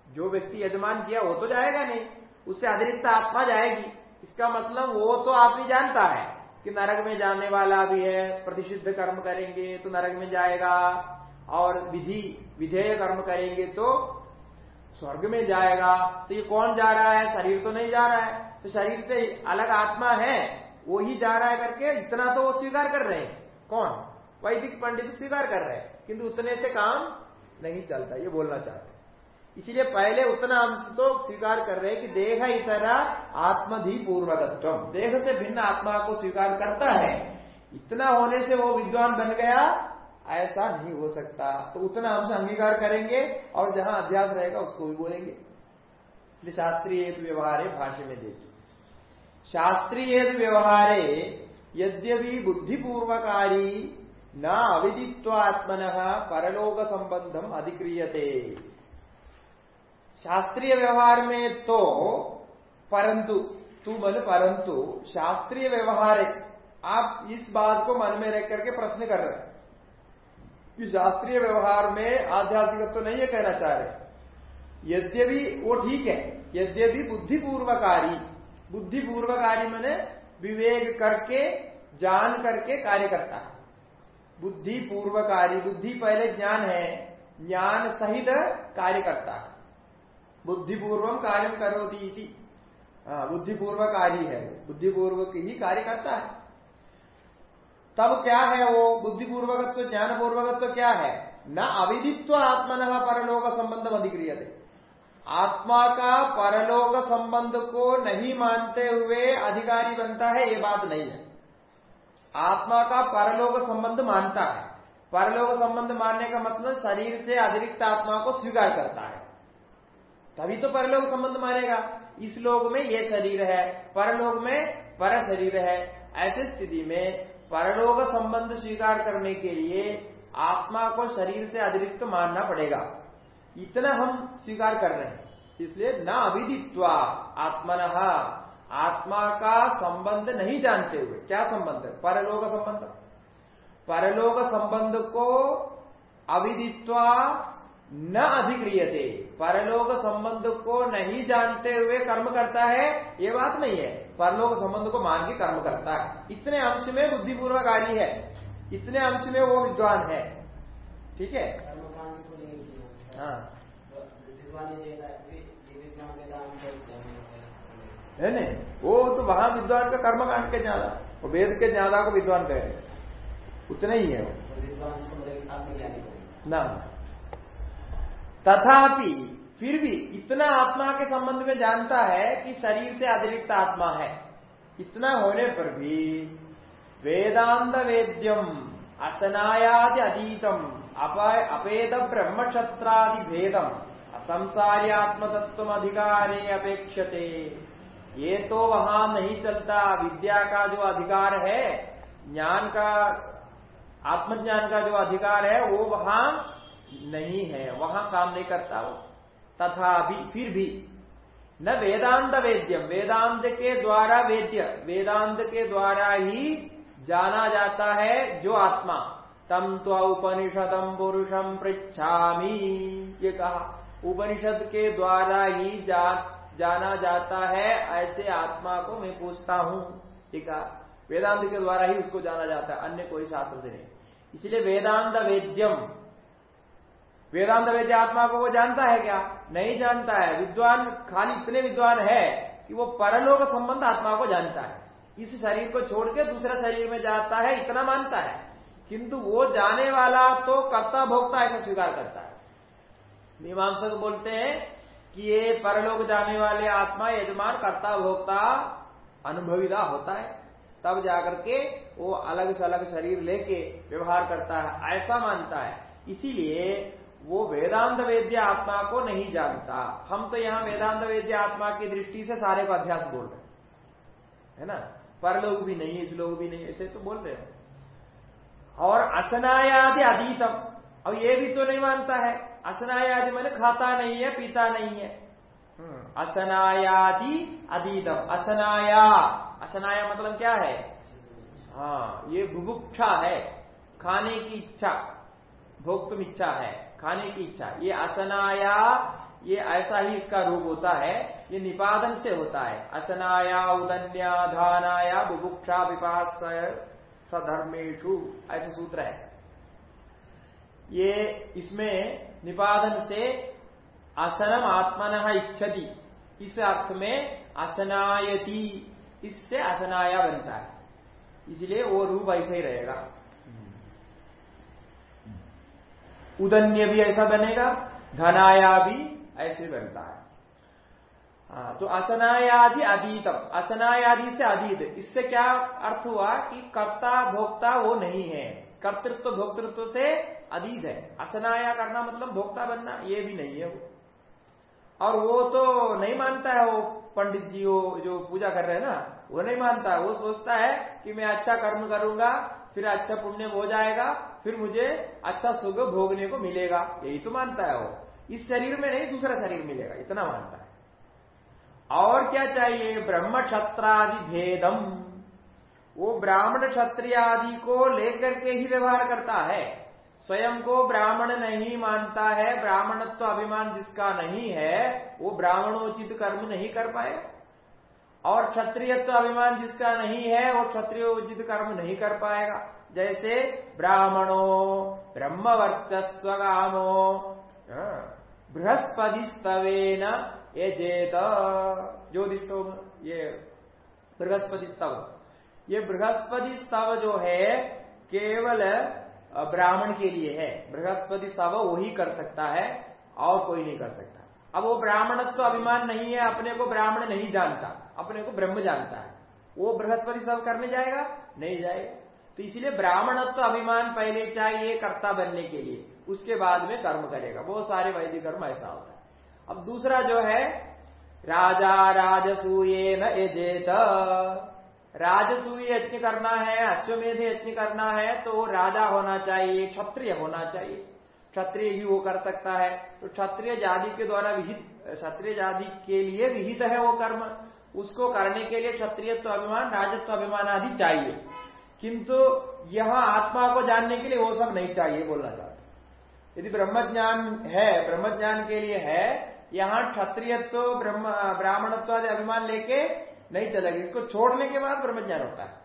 जो व्यक्ति यजमान किया, वो तो जाएगा नहीं। उससे अतिरिक्त आत्मा जाएगी। इसका मतलब वो तो आदमी जानता है कि नरक में जाने वाला भी है प्रतिषिद्ध कर्म करेंगे तो नरक में जाएगा, और विधि, विधेय कर्म करेंगे तो स्वर्ग में जाएगा। तो ये कौन जा रहा है? शरीर तो नहीं जा रहा है। तो शरीर से अलग आत्मा है। वो ही जा रहा है करके, इतना तो वो स्वीकार कर रहे हैं। कौन? वैदिक पंडित स्वीकार कर रहे हैं। किंतु उतने से काम नहीं चलता, ये बोलना चाहते इसलिए पहले उतना अंश तो स्वीकार कर रहे हैं कि देह इतर आत्मधि पूर्वकत्व देह से भिन्न आत्मा को स्वीकार करता है। इतना होने से वो विद्वान बन गया, ऐसा नहीं हो सकता। तो उतना अंश अंगीकार करेंगे और जहाँ अध्यास रहेगा उसको भी बोलेंगे। शास्त्रीय व्यवहार भाष्य में देखिए। शास्त्रीय व्यवहारे यद्यपि बुद्धिपूर्वकारी न अविदित्वात्मन परलोक संबंधम अधिक्रियते। शास्त्रीय व्यवहार में तो परंतु तू मन परंतु शास्त्रीय व्यवहार आप इस बात को मन में रख करके प्रश्न कर रहे कि शास्त्रीय व्यवहार में आध्यात्मिक तो नहीं है कहना चाह रहे यद्यपि वो ठीक है, यद्यपि बुद्धिपूर्वकारी बुद्धिपूर्वकारी मैंने विवेक करके, जान करके कार्य करता है। बुद्धि पूर्वकारी बुद्धि पहले ज्ञान है, ज्ञान सहित कार्य करता है। बुद्धिपूर्वम कार्य करोती हाँ बुद्धिपूर्वक कार्य है, बुद्धिपूर्वक ही कार्य करता है। तब क्या है वो? बुद्धिपूर्वकत्व ज्ञान पूर्वकत्व क्या है? न अविदित्व आत्मन परलोक संबंध अधिक्रिय आत्मा का परलोक संबंध को नहीं मानते हुए अधिकारी बनता है, ये बात नहीं है। आत्मा का परलोक संबंध मानता है। परलोक संबंध मानने का मतलब शरीर से अतिरिक्त आत्मा को स्वीकार करता है। तभी तो परलोक संबंध मानेगा। इस लोक में ये शरीर है, परलोक में पर शरीर है। ऐसी स्थिति में परलोक संबंध स्वीकार करने के लिए आत्मा को शरीर से अतिरिक्त मानना पड़ेगा। इतना हम स्वीकार कर रहे हैं। इसलिए न अभिदित्वा आत्मन, आत्मा का संबंध नहीं जानते हुए। क्या संबंध है? परलोक संबंध। परलोक संबंध को अविदित्वा न अधिक्रियते। परलोक संबंध को नहीं जानते हुए कर्म करता है, ये बात नहीं है। परलोक संबंध को मान के कर्म करता है। इतने अंश में बुद्धिपूर्वक कार्य है। इतने अंश में वो विद्वान है। ठीक है? हाँ। है नहीं, वो तो वहाँ विद्वान का कर्म कांड के ज़्यादा वो वेद के ज़्यादा को विद्वान कह रहे उतना ही है वो। ना। तथापि, फिर भी इतना आत्मा के संबंध में जानता है कि शरीर से अतिरिक्त आत्मा है। इतना होने पर भी वेदांत वेद्यम असनायादि अतीतम। अपेद ब्रह्मक्षत्रादि भेदम असंसार्यात्म अधिकारे अपेक्षते। ये तो वहाँ नहीं चलता। विद्या का जो अधिकार है, ज्ञान का, आत्मज्ञान का जो अधिकार है, वो वहाँ नहीं है। वहाँ काम नहीं करता वो। तथा भी फिर भी न वेदांत वेद्यम। वेदांत के द्वारा वेद्य। वेदांत के द्वारा ही जाना जाता है जो आत्मा। तम तो उपनिषदम पुरुषम पृछामी ये कहा उपनिषद के द्वारा ही जा, जाना जाता है ऐसे आत्मा को मैं पूछता हूँ। ठीक है? वेदांत के द्वारा ही उसको जाना जाता है अन्य कोई शास्त्र से नहीं। इसलिए वेदांत वेद्यम। वेदांत वेद्य आत्मा को वो जानता है क्या? नहीं जानता है। विद्वान खाली इतने विद्वान है कि वो परलोक संबंध आत्मा को जानता है। इस शरीर को छोड़ के दूसरा शरीर में जाता है इतना मानता है। किंतु वो जाने वाला तो कर्ता भोक्ता ऐसा स्वीकार करता है। मीमांसक बोलते हैं कि ये परलोक जाने वाले आत्मा, यजमान, कर्ता भोक्ता अनुभविदा होता है। तब जाकर के वो अलग से अलग शरीर लेके व्यवहार करता है, ऐसा मानता है। इसीलिए वो वेदांत वेद्य आत्मा को नहीं जानता। हम तो यहाँ वेदांत वेद्य आत्मा की दृष्टि से सारे को अभ्यास बोल रहे हैं। है ना? परलोक भी नहीं इस लोग भी नहीं ऐसे तो बोल रहे हो। और असनायादि अधीतम। अब ये भी तो नहीं मानता है। असनायादि मैंने खाता नहीं है पीता नहीं है। हम्म, असनायादि अधीतम। असनाया। असनाया मतलब क्या है? हाँ ये बुभुक्षा है। खाने की इच्छा। भोक्तुम इच्छा है। खाने की इच्छा। ये असनाया ये ऐसा ही इसका रूप होता है। ये निपादन से होता है। असनाया उदन्या धानाया बुभुक्षा विपास सधर्मेशु ऐसे सूत्र है। ये इसमें निपादन से असनम आत्मन इच्छति, इस अर्थ में असनायती इससे असनाया बनता है। इसलिए वो रूप ऐसे ही रहेगा। उदन्य भी ऐसा बनेगा, धनाया भी ऐसे बनता है। हाँ तो असनायादि अधीतम। असनायादि से अधीत। इससे क्या अर्थ हुआ कि कर्ता, भोक्ता वो नहीं है। कर्तृत्व तो भोक्तृत्व तो से अधीत है। असनाया करना मतलब भोक्ता बनना, ये भी नहीं है वो। और वो तो नहीं मानता है वो पंडित जी, वो जो पूजा कर रहे हैं ना, वो नहीं मानता। वो सोचता है कि मैं अच्छा कर्म करूँगा, फिर अच्छा पुण्य हो जाएगा, फिर मुझे अच्छा सुख भोगने को मिलेगा। यही तो मानता है वो। इस शरीर में नहीं, दूसरा शरीर मिलेगा। इतना मानता है। और क्या चाहिए? ब्रह्म क्षत्रादि भेदम वो ब्राह्मण क्षत्रिय आदि को लेकर के ही व्यवहार करता है। स्वयं को ब्राह्मण नहीं मानता है ब्राह्मणत्व अभिमान जिसका नहीं है वो ब्राह्मणोचित कर्म नहीं कर पाए। और क्षत्रियत्व अभिमान जिसका नहीं है वो क्षत्रियोचित कर्म नहीं कर पाएगा। जैसे ब्राह्मणो ब्रह्मवर्चस्व कामो हाँ, बृहस्पति स्तवेन ये जेत ज्योतिषो ये बृहस्पति स्तव। ये बृहस्पति स्तव जो है, केवल ब्राह्मण के लिए है। बृहस्पति स्तव वही कर सकता है, और कोई नहीं कर सकता। अब वो ब्राह्मणत्व तो अभिमान नहीं है, अपने को ब्राह्मण नहीं जानता, अपने को ब्रह्म जानता है। वो बृहस्पति स्तव करने जाएगा? नहीं जाएगा। तो इसीलिए ब्राह्मणत्व तो अभिमान पहले चाहिए कर्ता बनने के लिए। उसके बाद में कर्म करेगा। बहुत सारे वैदिक कर्म ऐसा होता है। अब दूसरा जो है, राजा राजसूये न एजेत राजसूय यज्ञ करना है, अश्वमेध यज्ञ करना है तो राजा होना चाहिए, क्षत्रिय होना चाहिए। क्षत्रिय ही वो कर सकता है। तो क्षत्रिय जाति के द्वारा विहित, क्षत्रिय जाति के लिए विहित है वो कर्म। उसको करने के लिए क्षत्रियत्व अभिमान राजस्व अभिमान आदि चाहिए। किंतु यहाँ आत्मा को जानने के लिए वो सब नहीं चाहिए बोलना चाहते यदि ब्रह्म ज्ञान है ब्रह्म ज्ञान के लिए है यहाँ क्षत्रियत्व, ब्रह्म ब्राह्मणत्व आदि अभिमान लेके नहीं चलेगा। इसको छोड़ने के बाद ब्रह्म ज्ञान होता है।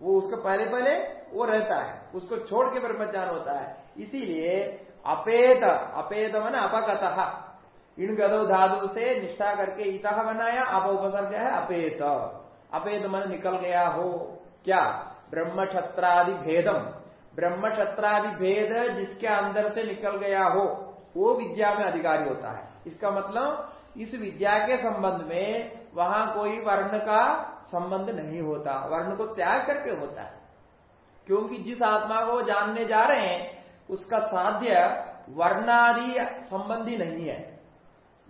वो उसको पहले पहले वो रहता है। उसको छोड़ के ब्रह्मज्ञान होता है। इसीलिए अपेत अपेत मन अपगत। इन गदो धातु से निष्ठा करके इत बनाया, अप उपसर्ग है अपेत। अपेत मन निकल गया हो। क्या? ब्रह्म छत्रादि भेदम ब्रह्म छत्रादि भेद जिसके अंदर से निकल गया हो। वो विद्या में अधिकारी होता है। इसका मतलब इस विद्या के संबंध में वहाँ कोई वर्ण का संबंध नहीं होता। वर्ण को त्याग करके होता है। क्योंकि जिस आत्मा को जानने जा रहे हैं, उसका साध्य वर्णादि संबंधी नहीं है।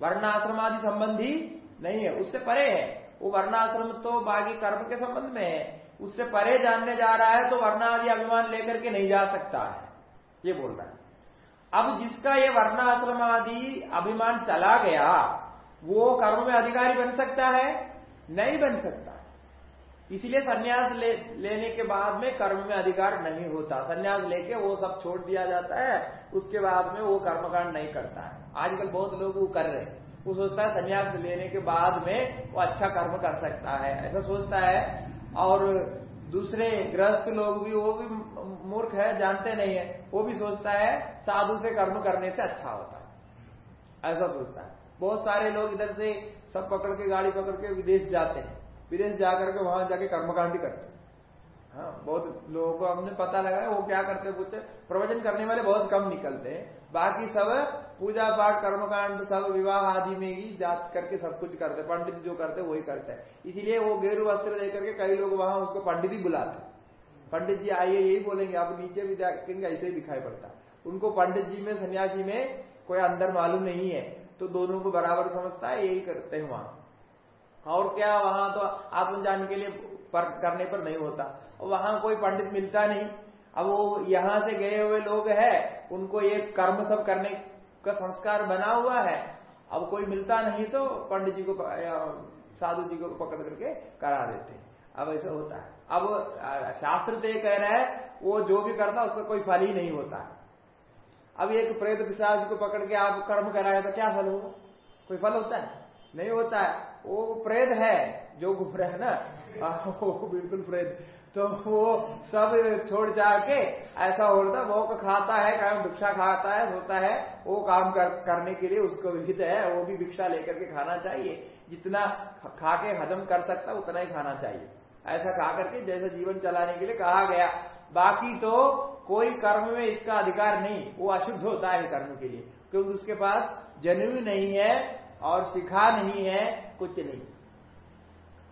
वर्णाश्रमादि संबंधी नहीं है। उससे परे है। वो वर्णाश्रम तो बाकी कर्म के संबंध में है। उससे परे जानने जा रहा है तो वर्णादि अभिमान लेकर के नहीं जा सकता है। ये बोल रहा है। अब जिसका ये वर्णाश्रम आदि अभिमान चला गया वो कर्म में अधिकारी बन सकता है? नहीं बन सकता। इसलिए सन्यास ले, लेने के बाद में कर्म में अधिकार नहीं होता। सन्यास लेके वो सब छोड़ दिया जाता है उसके बाद में वो कर्मकांड नहीं करता है। आजकल बहुत लोग वो कर रहे हैं। वो सोचता है सन्यास लेने के बाद में वो अच्छा कर्म कर सकता है। ऐसा सोचता है। और दूसरे ग्रस्त लोग भी वो भी मूर्ख है, जानते नहीं है, वो भी सोचता है साधु से कर्म करने से अच्छा होता है। ऐसा सोचता है। बहुत सारे लोग इधर से सब पकड़ के, गाड़ी पकड़ के विदेश जाते हैं। विदेश जाकर के वहाँ जाके कर्मकांड करते हैं। हाँ बहुत लोगों को हमने पता लगा है, वो क्या करते हैं, पूछते प्रवचन करने वाले बहुत कम निकलते हैं। बाकी सब पूजा पाठ कर्मकांड, सब विवाह आदि में ही जात करके सब कुछ करते पंडित जो करते वही करते हैं। इसीलिए वो गेरु वस्त्र लेकर के कई लोग वहाँ उसको पंडित ही बुलाते पंडित जी आइए यही बोलेंगे आप नीचे भी जाएँगे ऐसे ही दिखाई पड़ता। उनको पंडित जी में सन्यासी में कोई अंदर मालूम नहीं है तो दोनों को बराबर समझता है यही करते हैं वहाँ। और क्या वहाँ तो आत्मज्ञान के लिए पर, करने पर नहीं होता। वहाँ कोई पंडित मिलता नहीं। अब वो यहाँ से गए हुए लोग है उनको ये कर्म सब करने का संस्कार बना हुआ है। अब कोई मिलता नहीं तो पंडित जी को साधु जी को पकड़ करके करा देते अब ऐसा होता है। अब शास्त्र तो कह रहा है वो जो भी करता है उसका कोई फल ही नहीं होता। अब एक प्रेत पिशाच को पकड़ के आप कर्म कराए तो क्या फल होगा? कोई फल होता है? नहीं होता है। वो प्रेत है जो गुफर है ना? वो बिल्कुल प्रेत। तो वो सब छोड़ जाके ऐसा होता वो खाता है काम भिक्षा खाता है होता है वो काम कर, करने के लिए उसको विहित है वो भी भिक्षा लेकर के खाना चाहिए। जितना खा के हजम कर सकता उतना ही खाना चाहिए। ऐसा कहा करके जैसा जीवन चलाने के लिए कहा गया। बाकी तो कोई कर्म में इसका अधिकार नहीं, वो अशुद्ध होता है कर्म के लिए, क्योंकि उसके पास जन्म नहीं है और सिखा नहीं है, कुछ नहीं।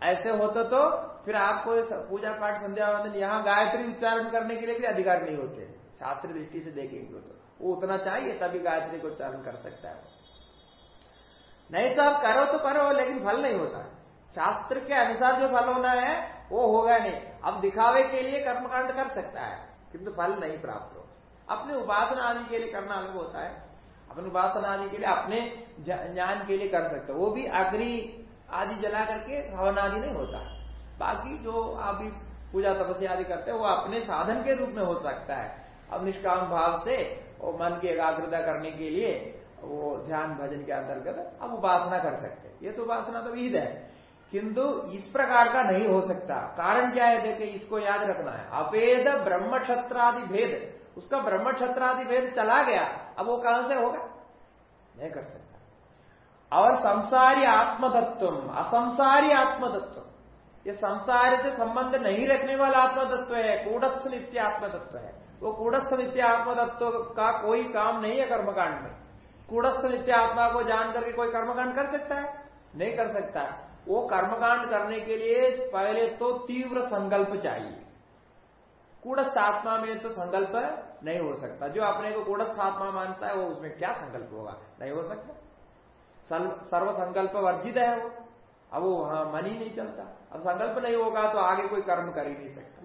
ऐसे होते तो फिर आपको पूजा पाठ संध्या वंदन, यहाँ गायत्री उच्चारण करने के लिए भी अधिकार नहीं होते। शास्त्र दृष्टि से देखेंगे तो। वो उतना चाहिए, तभी गायत्री को उच्चारण कर सकता है। नहीं तो आप करो तो करो, लेकिन फल नहीं होता। शास्त्र के अनुसार जो फल होना है वो होगा नहीं। अब दिखावे के लिए कर्मकांड कर सकता है, किंतु फल नहीं प्राप्त हो। अपने उपासना आदि के लिए करना अलग होता है। अपने उपासना आदि के लिए, अपने ज्ञान के लिए कर सकते वो भी अग्नि आदि जला करके हवन आदि नहीं होता। बाकी जो आप पूजा तपस्या आदि करते हैं, वो अपने साधन के रूप में हो सकता है। अब निष्काम भाव से वो मन की एकाग्रता करने के लिए वो ध्यान भजन के अंतर्गत अब उपासना कर सकते हैं। ये तो उपासना तो विहित है। किंतु इस प्रकार का नहीं हो सकता। कारण क्या है? देखे इसको याद रखना है। अपेद ब्रह्म क्षत्रादि भेद। उसका ब्रह्म क्षत्रादि भेद चला गया। अब वो कहाँ से होगा? नहीं कर सकता। और संसारी आत्मतत्व असंसारी आत्मतत्व ये संसार से संबंध नहीं रखने वाला आत्मतत्व है, कूटस्थ नित्य आत्मतत्व है। वो कूटस्थ नित्य आत्मतत्व का कोई काम नहीं है कर्मकांड में। कूटस्थ नित्य आत्मा को जान करके कोई कर्मकांड कर सकता है? नहीं कर सकता। वो कर्मकांड करने के लिए पहले तो तीव्र संकल्प चाहिए। कूड़स्थ आत्मा में तो संकल्प नहीं हो सकता। जो अपने को कूड़स्थ आत्मा मानता है वो उसमें क्या संकल्प होगा? नहीं हो सकता। सर्व संकल्प वर्जित है वो। अब वो वहाँ मन ही नहीं चलता। अब संकल्प नहीं होगा तो आगे कोई कर्म कर ही नहीं सकता।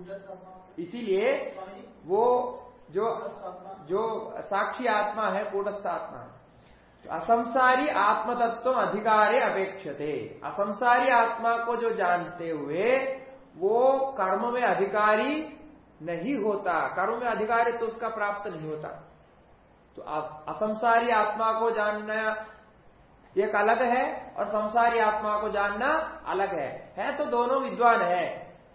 इसीलिए वो जो जो साक्षी आत्मा है कूटस्थ आत्मा है। असंसारी आत्मतत्व अधिकारे अपेक्षते। असंसारी आत्मा को जो जानते हुए, वो कर्म में अधिकारी नहीं होता। कर्म में अधिकारी तो उसका प्राप्त नहीं होता। तो असंसारी आत्मा को जानना एक अलग है और संसारी आत्मा को जानना अलग है। है तो दोनों विद्वान है।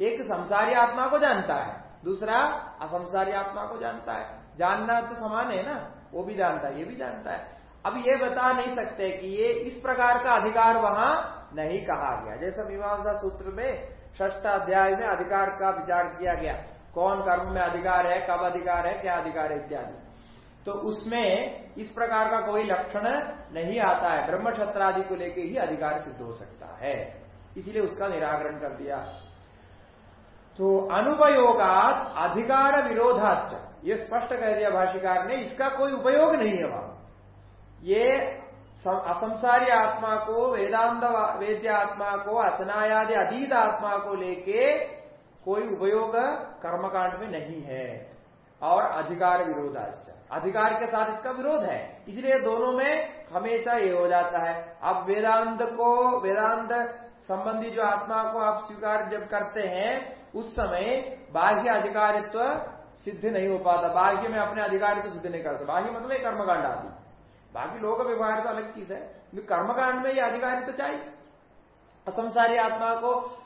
एक संसारी आत्मा को जानता है, दूसरा असंसारी आत्मा को जानता है। जानना तो समान है ना, वो भी जानता है, ये भी जानता है। अब ये बता नहीं सकते कि ये इस प्रकार का अधिकार वहाँ नहीं कहा गया। जैसे मीमांसा सूत्र में ष्ठ अध्याय में अधिकार का विचार किया गया। कौन कर्म में अधिकार है, कब अधिकार है, क्या अधिकार है इत्यादि। तो उसमें इस प्रकार का कोई लक्षण नहीं आता है। ब्रह्म क्षत्रादि को लेकर ही अधिकार सिद्ध हो सकता है। इसलिए उसका निराकरण कर दिया। तो अनुपयोगात अधिकार विरोधाच ये स्पष्ट कह दिया भाष्यकार ने, इसका कोई उपयोग नहीं है वहाँ। ये असंसारी आत्मा को वेदांत वेद्य आत्मा को, असनायादि अधीत आत्मा को लेके कोई उपयोग कर्मकांड में नहीं है। और अधिकार विरोध अधिकार के साथ इसका विरोध है। इसलिए दोनों में हमेशा ये हो जाता है। अब वेदांत को, वेदांत संबंधी जो आत्मा को आप स्वीकार जब करते हैं, उस समय बाह्य अधिकारित्व सिद्ध नहीं हो पाता। बाह्य में अपने अधिकारित्व सिद्ध नहीं करते। बाह्य मतलब कर्मकांड आदि। बाकी लोक व्यवहार तो अलग चीज़ है। कर्मकांड में ये अधिकारी तो चाहिए। असंसारी आत्मा को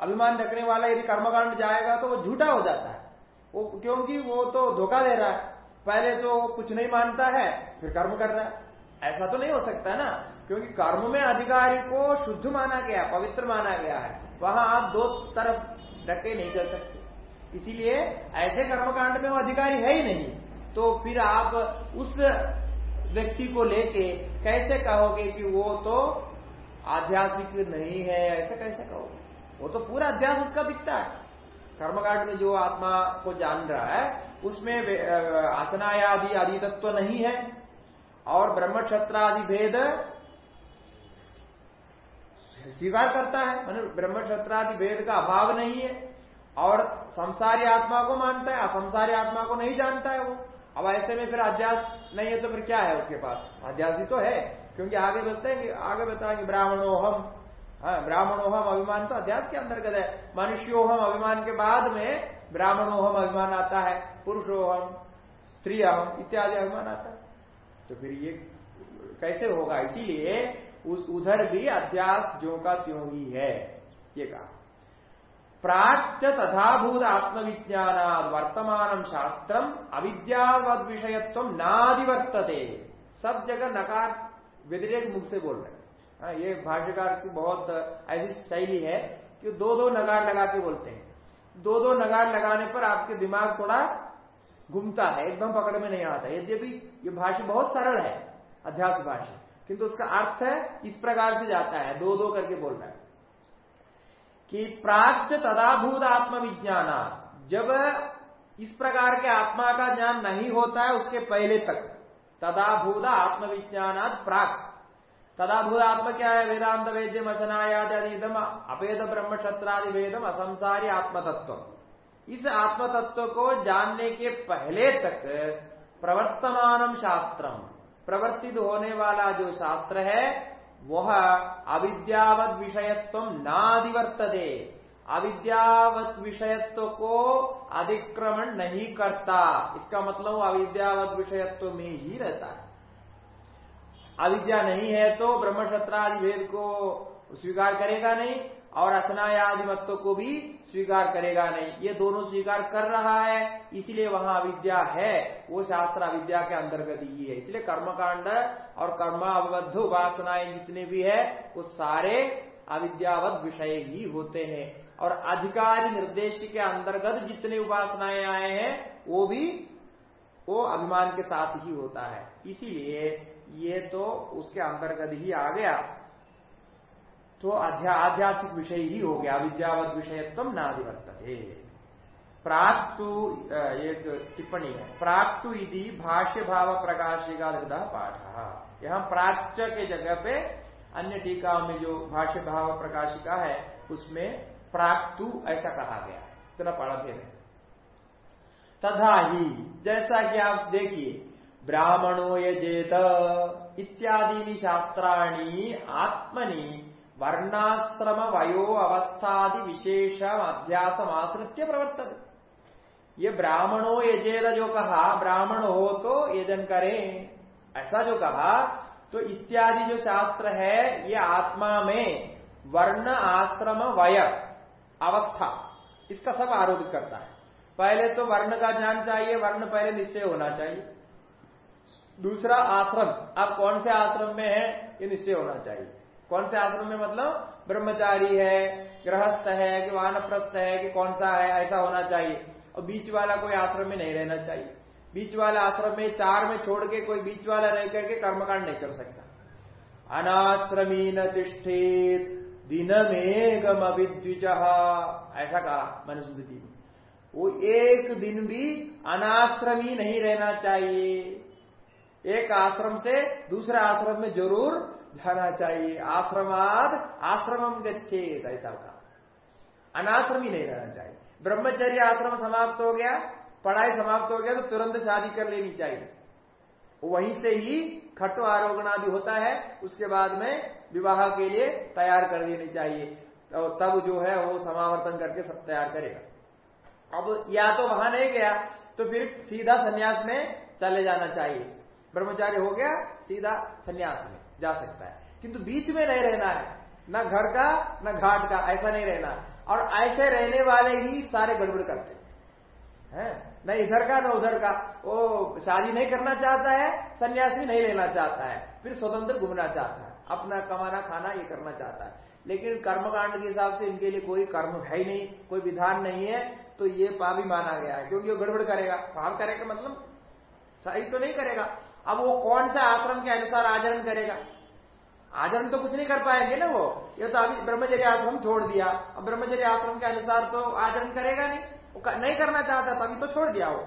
अभिमान रखने वाला यदि कर्मकांड जाएगा तो वो झूठा हो जाता है। वो क्योंकि वो तो धोखा दे रहा है। पहले तो कुछ नहीं मानता है, फिर कर्म कर रहा है। ऐसा तो नहीं हो सकता ना। क्योंकि कर्म में अधिकारी को शुद्ध माना गया, पवित्र माना गया है। वहाँ आप दो तरफ़ डके नहीं कर सकते। इसीलिए ऐसे कर्मकांड में वो अधिकारी है ही नहीं। तो फिर आप उस व्यक्ति को लेके कैसे कहोगे कि वो तो आध्यात्मिक नहीं है, ऐसे कैसे कहोगे? वो तो पूरा अध्यास उसका दिखता है। कर्मकांड में जो आत्मा को जान रहा है, उसमें आसनायादि आदि तत्व नहीं है और ब्रह्म क्षत्रादि भेद स्वीकार करता है। मान ब्रह्म क्षत्रादि भेद का अभाव नहीं है और संसारी आत्मा को मानता है, असंसारी आत्मा को नहीं जानता है वो। अब ऐसे में फिर अध्यास नहीं है तो फिर क्या है उसके पास? अध्यास ही तो है, क्योंकि आगे बताते हैं कि, आगे बताएँगे ब्राह्मणो हम हाँ ब्राह्मणो हम अभिमान तो अध्यास के अंतर्गत है। मनुष्यो हम अभिमान के बाद में ब्राह्मणो हम अभिमान आता है पुरुषो हम स्त्री हम इत्यादि अभिमान आता है। तो फिर ये कैसे होगा? इसीलिए उस, उधर भी अध्यास जो का त्यों ही है, ये कहा। प्राच्य तथाभूत आत्मविज्ञान वर्तमान शास्त्र अविद्यावद विषयत्व नादिवर्तते सब जगह नकार व्यतिरेक मुख से बोल रहे हैं। हाँ, ये भाष्यकार की बहुत ऐसी शैली है कि दो दो नगार लगा के बोलते हैं। दो दो नगार लगाने पर आपके दिमाग थोड़ा घूमता है एकदम पकड़ में नहीं आता। यद्यपि ये भाषा बहुत सरल है अध्यास भाषा किंतु उसका अर्थ है इस प्रकार से जाता है दो दो करके बोल रहा है। कि प्राच्य तदाभूत आत्मविज्ञान जब इस प्रकार के आत्मा का ज्ञान नहीं होता है उसके पहले तक, तदाभूत आत्मविज्ञान प्राक। तदाभूत आत्म क्या है? वेदांत, वेद्यम असनायादम अपेद, ब्रह्म, क्षत्रादि, वेदम, असंसारी आत्मतत्व। इस आत्मतत्व को जानने के पहले तक प्रवर्तमान शास्त्रम प्रवर्तित होने वाला जो शास्त्र है वह अविद्यावत विषयत्व नादिवर्तते अविद्यावत विषयत्व को अधिक्रमण नहीं करता। इसका मतलब अविद्यावत विषयत्व में ही रहता है। अविद्या नहीं है तो ब्रह्मक्षत्रादि भेद को स्वीकार करेगा नहीं। और असनायादि मत्व को भी स्वीकार करेगा नहीं। ये दोनों स्वीकार कर रहा है, इसलिए वहाँ अविद्या है। वो शास्त्र अविद्या के अंतर्गत ही है। इसलिए कर्मकांड और कर्मावबद्ध उपासनाएँ जितने भी है, वो सारे अविद्यावत विषय ही होते हैं। और अधिकारी निर्देश के अंतर्गत जितने उपासनाएँ आए हैं, वो भी, वो अभिमान के साथ ही होता है। इसीलिए ये तो उसके अंतर्गत ही आ गया। तो आध्यात्मिक विषय ही हो गया। विद्यावत विषयत्व नादिवर्तते प्राक्तु एक टिप्पणी है। प्राक्तु यदि भाष्य भाव प्रकाशिका लिखा पाठ। यहाँ प्राच्य के जगह पे अन्य टीका में जो भाष्य भाव प्रकाशिका है, उसमें प्राक्तु ऐसा कहा गया इतना पढ़ा फिर। तथा ही, जैसा कि आप देखिए, ब्राह्मणो यजेत इत्यादि शास्त्राणी आत्मनि वर्णाश्रम वयो अवस्थादि विशेष अध्यास आश्रित्य प्रवर्तन ये ब्राह्मणों यजेद जो कहा, ब्राह्मण हो तो यजन करें। ऐसा जो कहा तो इत्यादि जो शास्त्र है, ये आत्मा में वर्ण आश्रम वय अवस्था, इसका सब आरोप करता है। पहले तो वर्ण का ज्ञान चाहिए, वर्ण पहले निश्चय होना चाहिए। दूसरा आश्रम, आप कौन से आश्रम में है, ये निश्चय होना चाहिए। कौन से आश्रम में मतलब ब्रह्मचारी है, गृहस्थ है, कि वानप्रस्थ है, कि कौन सा है, ऐसा होना चाहिए। और बीच वाला कोई आश्रम में नहीं रहना चाहिए। बीच वाला आश्रम में चार में छोड़ के कोई बीच वाला रह करके कर्मकांड नहीं कर सकता। अनाश्रमी न तिष्ठित दिन में गम अभिद्विज ऐसा कहा मनुस्मृति में वो एक दिन भी अनाश्रमी नहीं रहना चाहिए। एक आश्रम से दूसरे आश्रम में ज़रूर जाना चाहिए। आश्रमाद, आश्रम गच्छेद ऐसा कहा। अनाश्रमी नहीं रहना चाहिए। ब्रह्मचर्य आश्रम समाप्त हो गया, पढ़ाई समाप्त हो गया तो तुरंत शादी कर लेनी चाहिए। वहीं से ही खट्टो आरोगण आदि होता है, उसके बाद में विवाह के लिए तैयार कर देनी चाहिए। तो तब जो है, वो समावर्तन करके सब तैयार करेगा। अब या तो वहाँ नहीं गया तो फिर सीधा संन्यास में चले जाना चाहिए। ब्रह्मचार्य हो गया, सीधा संन्यास में। जा सकता है। किंतु बीच में नहीं रहना है। न घर का, न घाट का, ऐसा नहीं रहना। और ऐसे रहने वाले ही सारे गड़बड़ करते हैं। न इधर का, न उधर का। वो शादी नहीं करना चाहता है, संन्यास नहीं लेना चाहता है, फिर स्वतंत्र घूमना चाहता है। अपना कमाना, खाना ये करना चाहता है। लेकिन कर्मकांड के हिसाब से इनके लिए कोई कर्म है ही नहीं, कोई विधान नहीं है तो ये पापी माना गया है, क्योंकि वो गड़बड़ करेगा। पाप करेगा मतलब सही तो नहीं करेगा। अब वो कौन सा आश्रम के अनुसार आचरण करेगा? आचरण तो कुछ नहीं कर पाएँगे ना वो। ये तो अभी ब्रह्मचर्य आश्रम छोड़ दिया। अब ब्रह्मचर्य आश्रम के अनुसार तो आचरण करेगा नहीं। वो कर, नहीं करना चाहता तभी तो छोड़ दिया वो।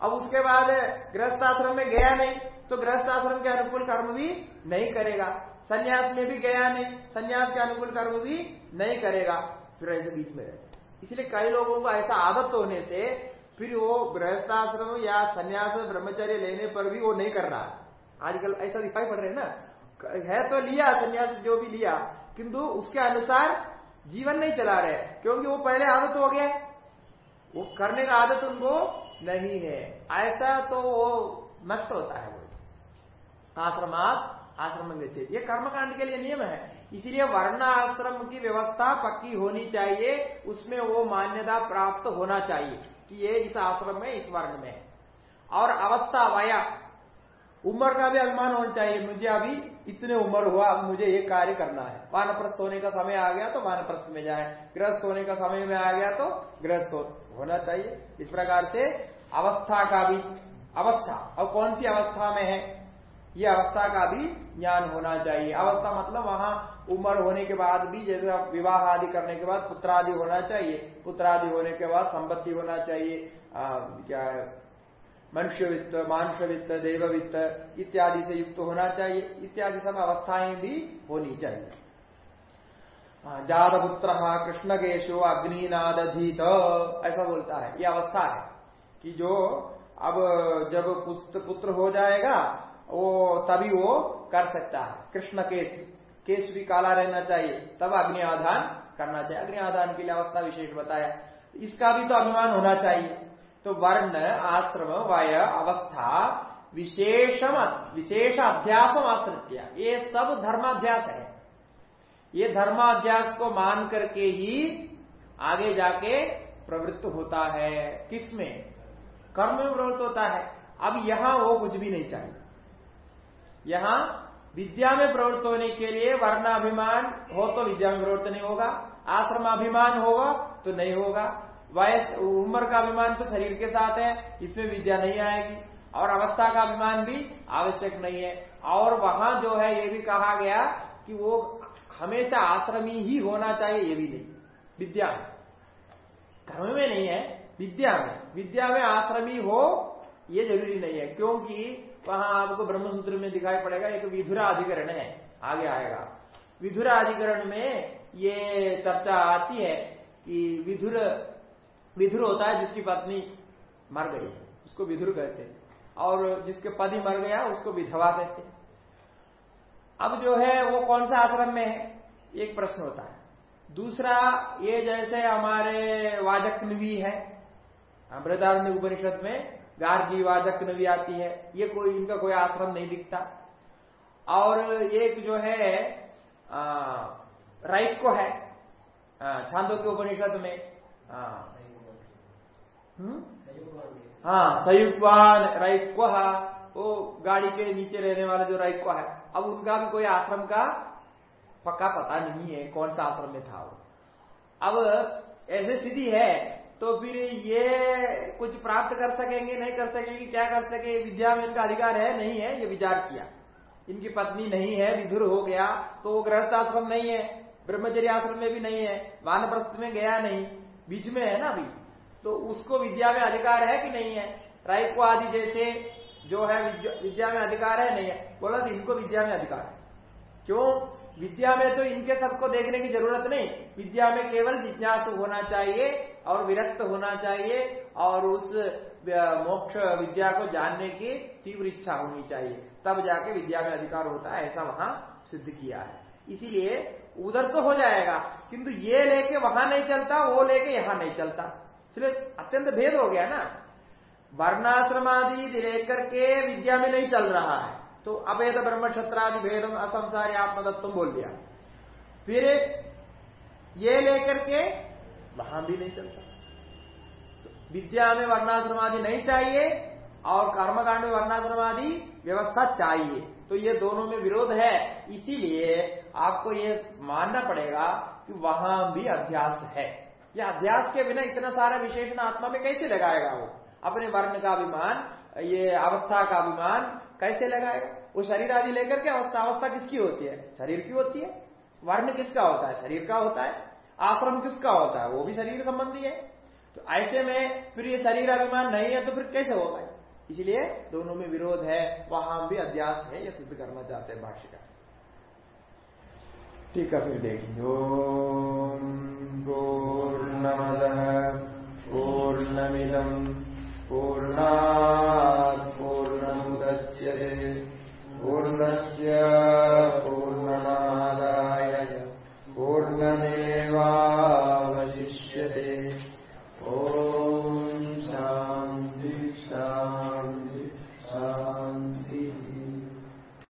अब उसके बाद गृहस्थ आश्रम में गया नहीं तो गृहस्थ आश्रम के अनुकूल कर्म भी नहीं करेगा। संन्यास में भी गया नहीं संन्यास के अनुकूल कर्म भी नहीं करेगा। फिर ऐसे बीच में इसलिए कई लोगों को ऐसा आदत होने से फिर वो गृहस्थाश्रम या संन्यास ब्रह्मचर्य लेने पर भी वो नहीं कर रहा। आजकल ऐसा दिखाई पड़ रहे हैं ना? है तो लिया, संन्यास जो भी लिया, किंतु उसके अनुसार जीवन नहीं चला रहे, क्योंकि वो पहले आदत हो गया। वो करने का आदत उनको नहीं है। ऐसा तो वो नष्ट होता है वो आश्रमात आश्रम ये कर्मकांड के लिए नियम है। इसलिए वर्ण आश्रम की व्यवस्था पक्की होनी चाहिए। उसमें वो मान्यता प्राप्त होना चाहिए। कि ये इस आश्रम में, इस वर्ण में। और अवस्था वया। उम्र का भी अनुमान होना चाहिए। मुझे अभी इतने उम्र हुआ मुझे ये कार्य करना है। वानप्रस्थ होने का समय आ गया तो वानप्रस्थ में जाए। गृहस्थ होने का समय में आ गया तो गृहस्थ होना चाहिए। इस प्रकार से अवस्था का भी, अवस्था। और कौन सी अवस्था में है? ये अवस्था का भी ज्ञान होना चाहिए। अवस्था मतलब वहाँ उम्र होने के बाद भी जैसे विवाह आदि करने के बाद पुत्रादि होना चाहिए। पुत्रादि होने के बाद संपत्ति होना चाहिए। आ, क्या मनुष्य वित्त मानुष्य वित्त देव वित्त इत्यादि से युक्त होना चाहिए। इत्यादि सब अवस्थाएँ भी होनी चाहिए। जादपुत्र कृष्ण केशो अग्निनादधीत ऐसा बोलता है। ये अवस्था है कि जो अब जब पुत्र हो जाएगा वो तभी वो कर सकता है। कृष्ण केश केश भी काला रहना चाहिए, तब अग्नि आधान करना चाहिए। अग्नि आधान के लिए अवस्था विशेष बताया। इसका भी तो अभिमान होना चाहिए। तो वर्ण, आश्रम, वाय, अवस्था, विशेषम, विशेष अध्यास आश्रित्य। ये सब धर्माध्यास है। ये धर्माध्यास को मान करके ही आगे जाके प्रवृत्त होता है। किसमें? कर्म में प्रवृत्त होता है। अब यहाँ वो कुछ भी नहीं चाहिए। यहाँ विद्या में प्रवृत्त होने के लिए वर्णाभिमान हो तो विद्या में प्रवृत्त नहीं होगा, आश्रमाभिमान होगा तो नहीं होगा। वयस, उम्र का अभिमान तो शरीर के साथ है, इसमें विद्या नहीं आएगी। और अवस्था का अभिमान भी आवश्यक नहीं है। और वहाँ जो है, ये भी कहा गया कि वो हमेशा आश्रमी ही होना चाहिए, ये भी नहीं। विद्या में। कर्म में नहीं है, विद्या में। विद्या में आश्रमी हो, ये ज़रूरी नहीं है। क्योंकि वहाँ आपको ब्रह्मसूत्र में दिखाई पड़ेगा, एक विधुरा अधिकरण है, आगे आएगा। विधुरा अधिकरण में ये चर्चा आती है कि विधुर विधुर होता है जिसकी पत्नी मर गई, उसको विधुर कहते हैं, और जिसके पति मर गया, उसको विधवा कहते हैं। अब जो है, वो कौन सा आश्रम में है? एक प्रश्न होता है। दूसरा, ये जैसे हमारे वाजकनवी है बृदारण्य उपनिषद में गार्गी वाजक नवी आती है। ये कोई, इनका कोई आश्रम नहीं दिखता। और एक जो है राइट को है छांदो के उपनिषद में। हम्म? हाँ संयुक्तवान राइट को है। वो गाड़ी के नीचे रहने वाला जो राइट को है। अब उनका भी कोई आश्रम का पक्का पता नहीं है, कौन सा आश्रम में था वो। अब ऐसी स्थिति है तो फिर ये कुछ प्राप्त कर सकेंगे, नहीं कर सकेंगे क्या कर सके? विद्या में इनका अधिकार है? नहीं है, ये विचार किया। इनकी पत्नी नहीं है, विधुर हो गया तो वो गृहस्थ आश्रम नहीं है ब्रह्मचर्य आश्रम में भी नहीं है, वानप्रस्थ में गया नहीं, बीच में है ना अभी? तो उसको विद्या में अधिकार है कि नहीं है? रायको आदि जैसे जो है विद्या में अधिकार है, नहीं है। बोला तो इनको विद्या में अधिकार है। क्यों? विद्या में तो इनके सबको देखने की ज़रूरत नहीं। विद्या में केवल जिज्ञासु होना चाहिए और विरक्त होना चाहिए और उस मोक्ष विद्या को जानने की तीव्र इच्छा होनी चाहिए। तब जाके विद्या में अधिकार होता है, ऐसा वहाँ सिद्ध किया है। इसीलिए उधर तो हो जाएगा, किंतु ये लेके वहाँ नहीं चलता, वो लेके यहाँ नहीं चलता। इसलिए अत्यंत भेद हो गया ना। वर्णाश्रमादि लेकर के विद्या में नहीं चल रहा है। तो अभेद ब्रह्म क्षत्रादि भेदम असंसारी आत्मदत्व बोल दिया। फिर ये लेकर के वहाँ भी नहीं चलता। तो विद्या में वर्णाश्रमादि नहीं चाहिए और कर्मकांड में वर्णाश्रमादि व्यवस्था चाहिए। तो ये दोनों में विरोध है। इसीलिए आपको ये मानना पड़ेगा कि वहाँ भी अध्यास है। ये अध्यास के बिना इतना सारा विशेषण आत्मा में कैसे लगाएगा वो? अपने वर्ण का अभिमान, ये अवस्था का अभिमान कैसे लगाएगा? वो शरीर आदि लेकर के अवस्था अवस्था किसकी होती है? शरीर की होती है। वर्ण किसका होता है? शरीर का होता है। आश्रम किसका होता है? वो भी शरीर संबंधी है। तो ऐसे में फिर ये शरीर अभिमान नहीं है तो फिर कैसे होगा? इसलिए दोनों में विरोध है। वहाँ भी अध्यास है यह सिद्ध करना चाहते हैं भाष्य का। ठीक है, फिर देखिए पूर्णमद पूर्णमिदम पूर्णा मुदच्यते पूर्णस्य पूर्णमादाय पूर्णमेवावशिष्यते।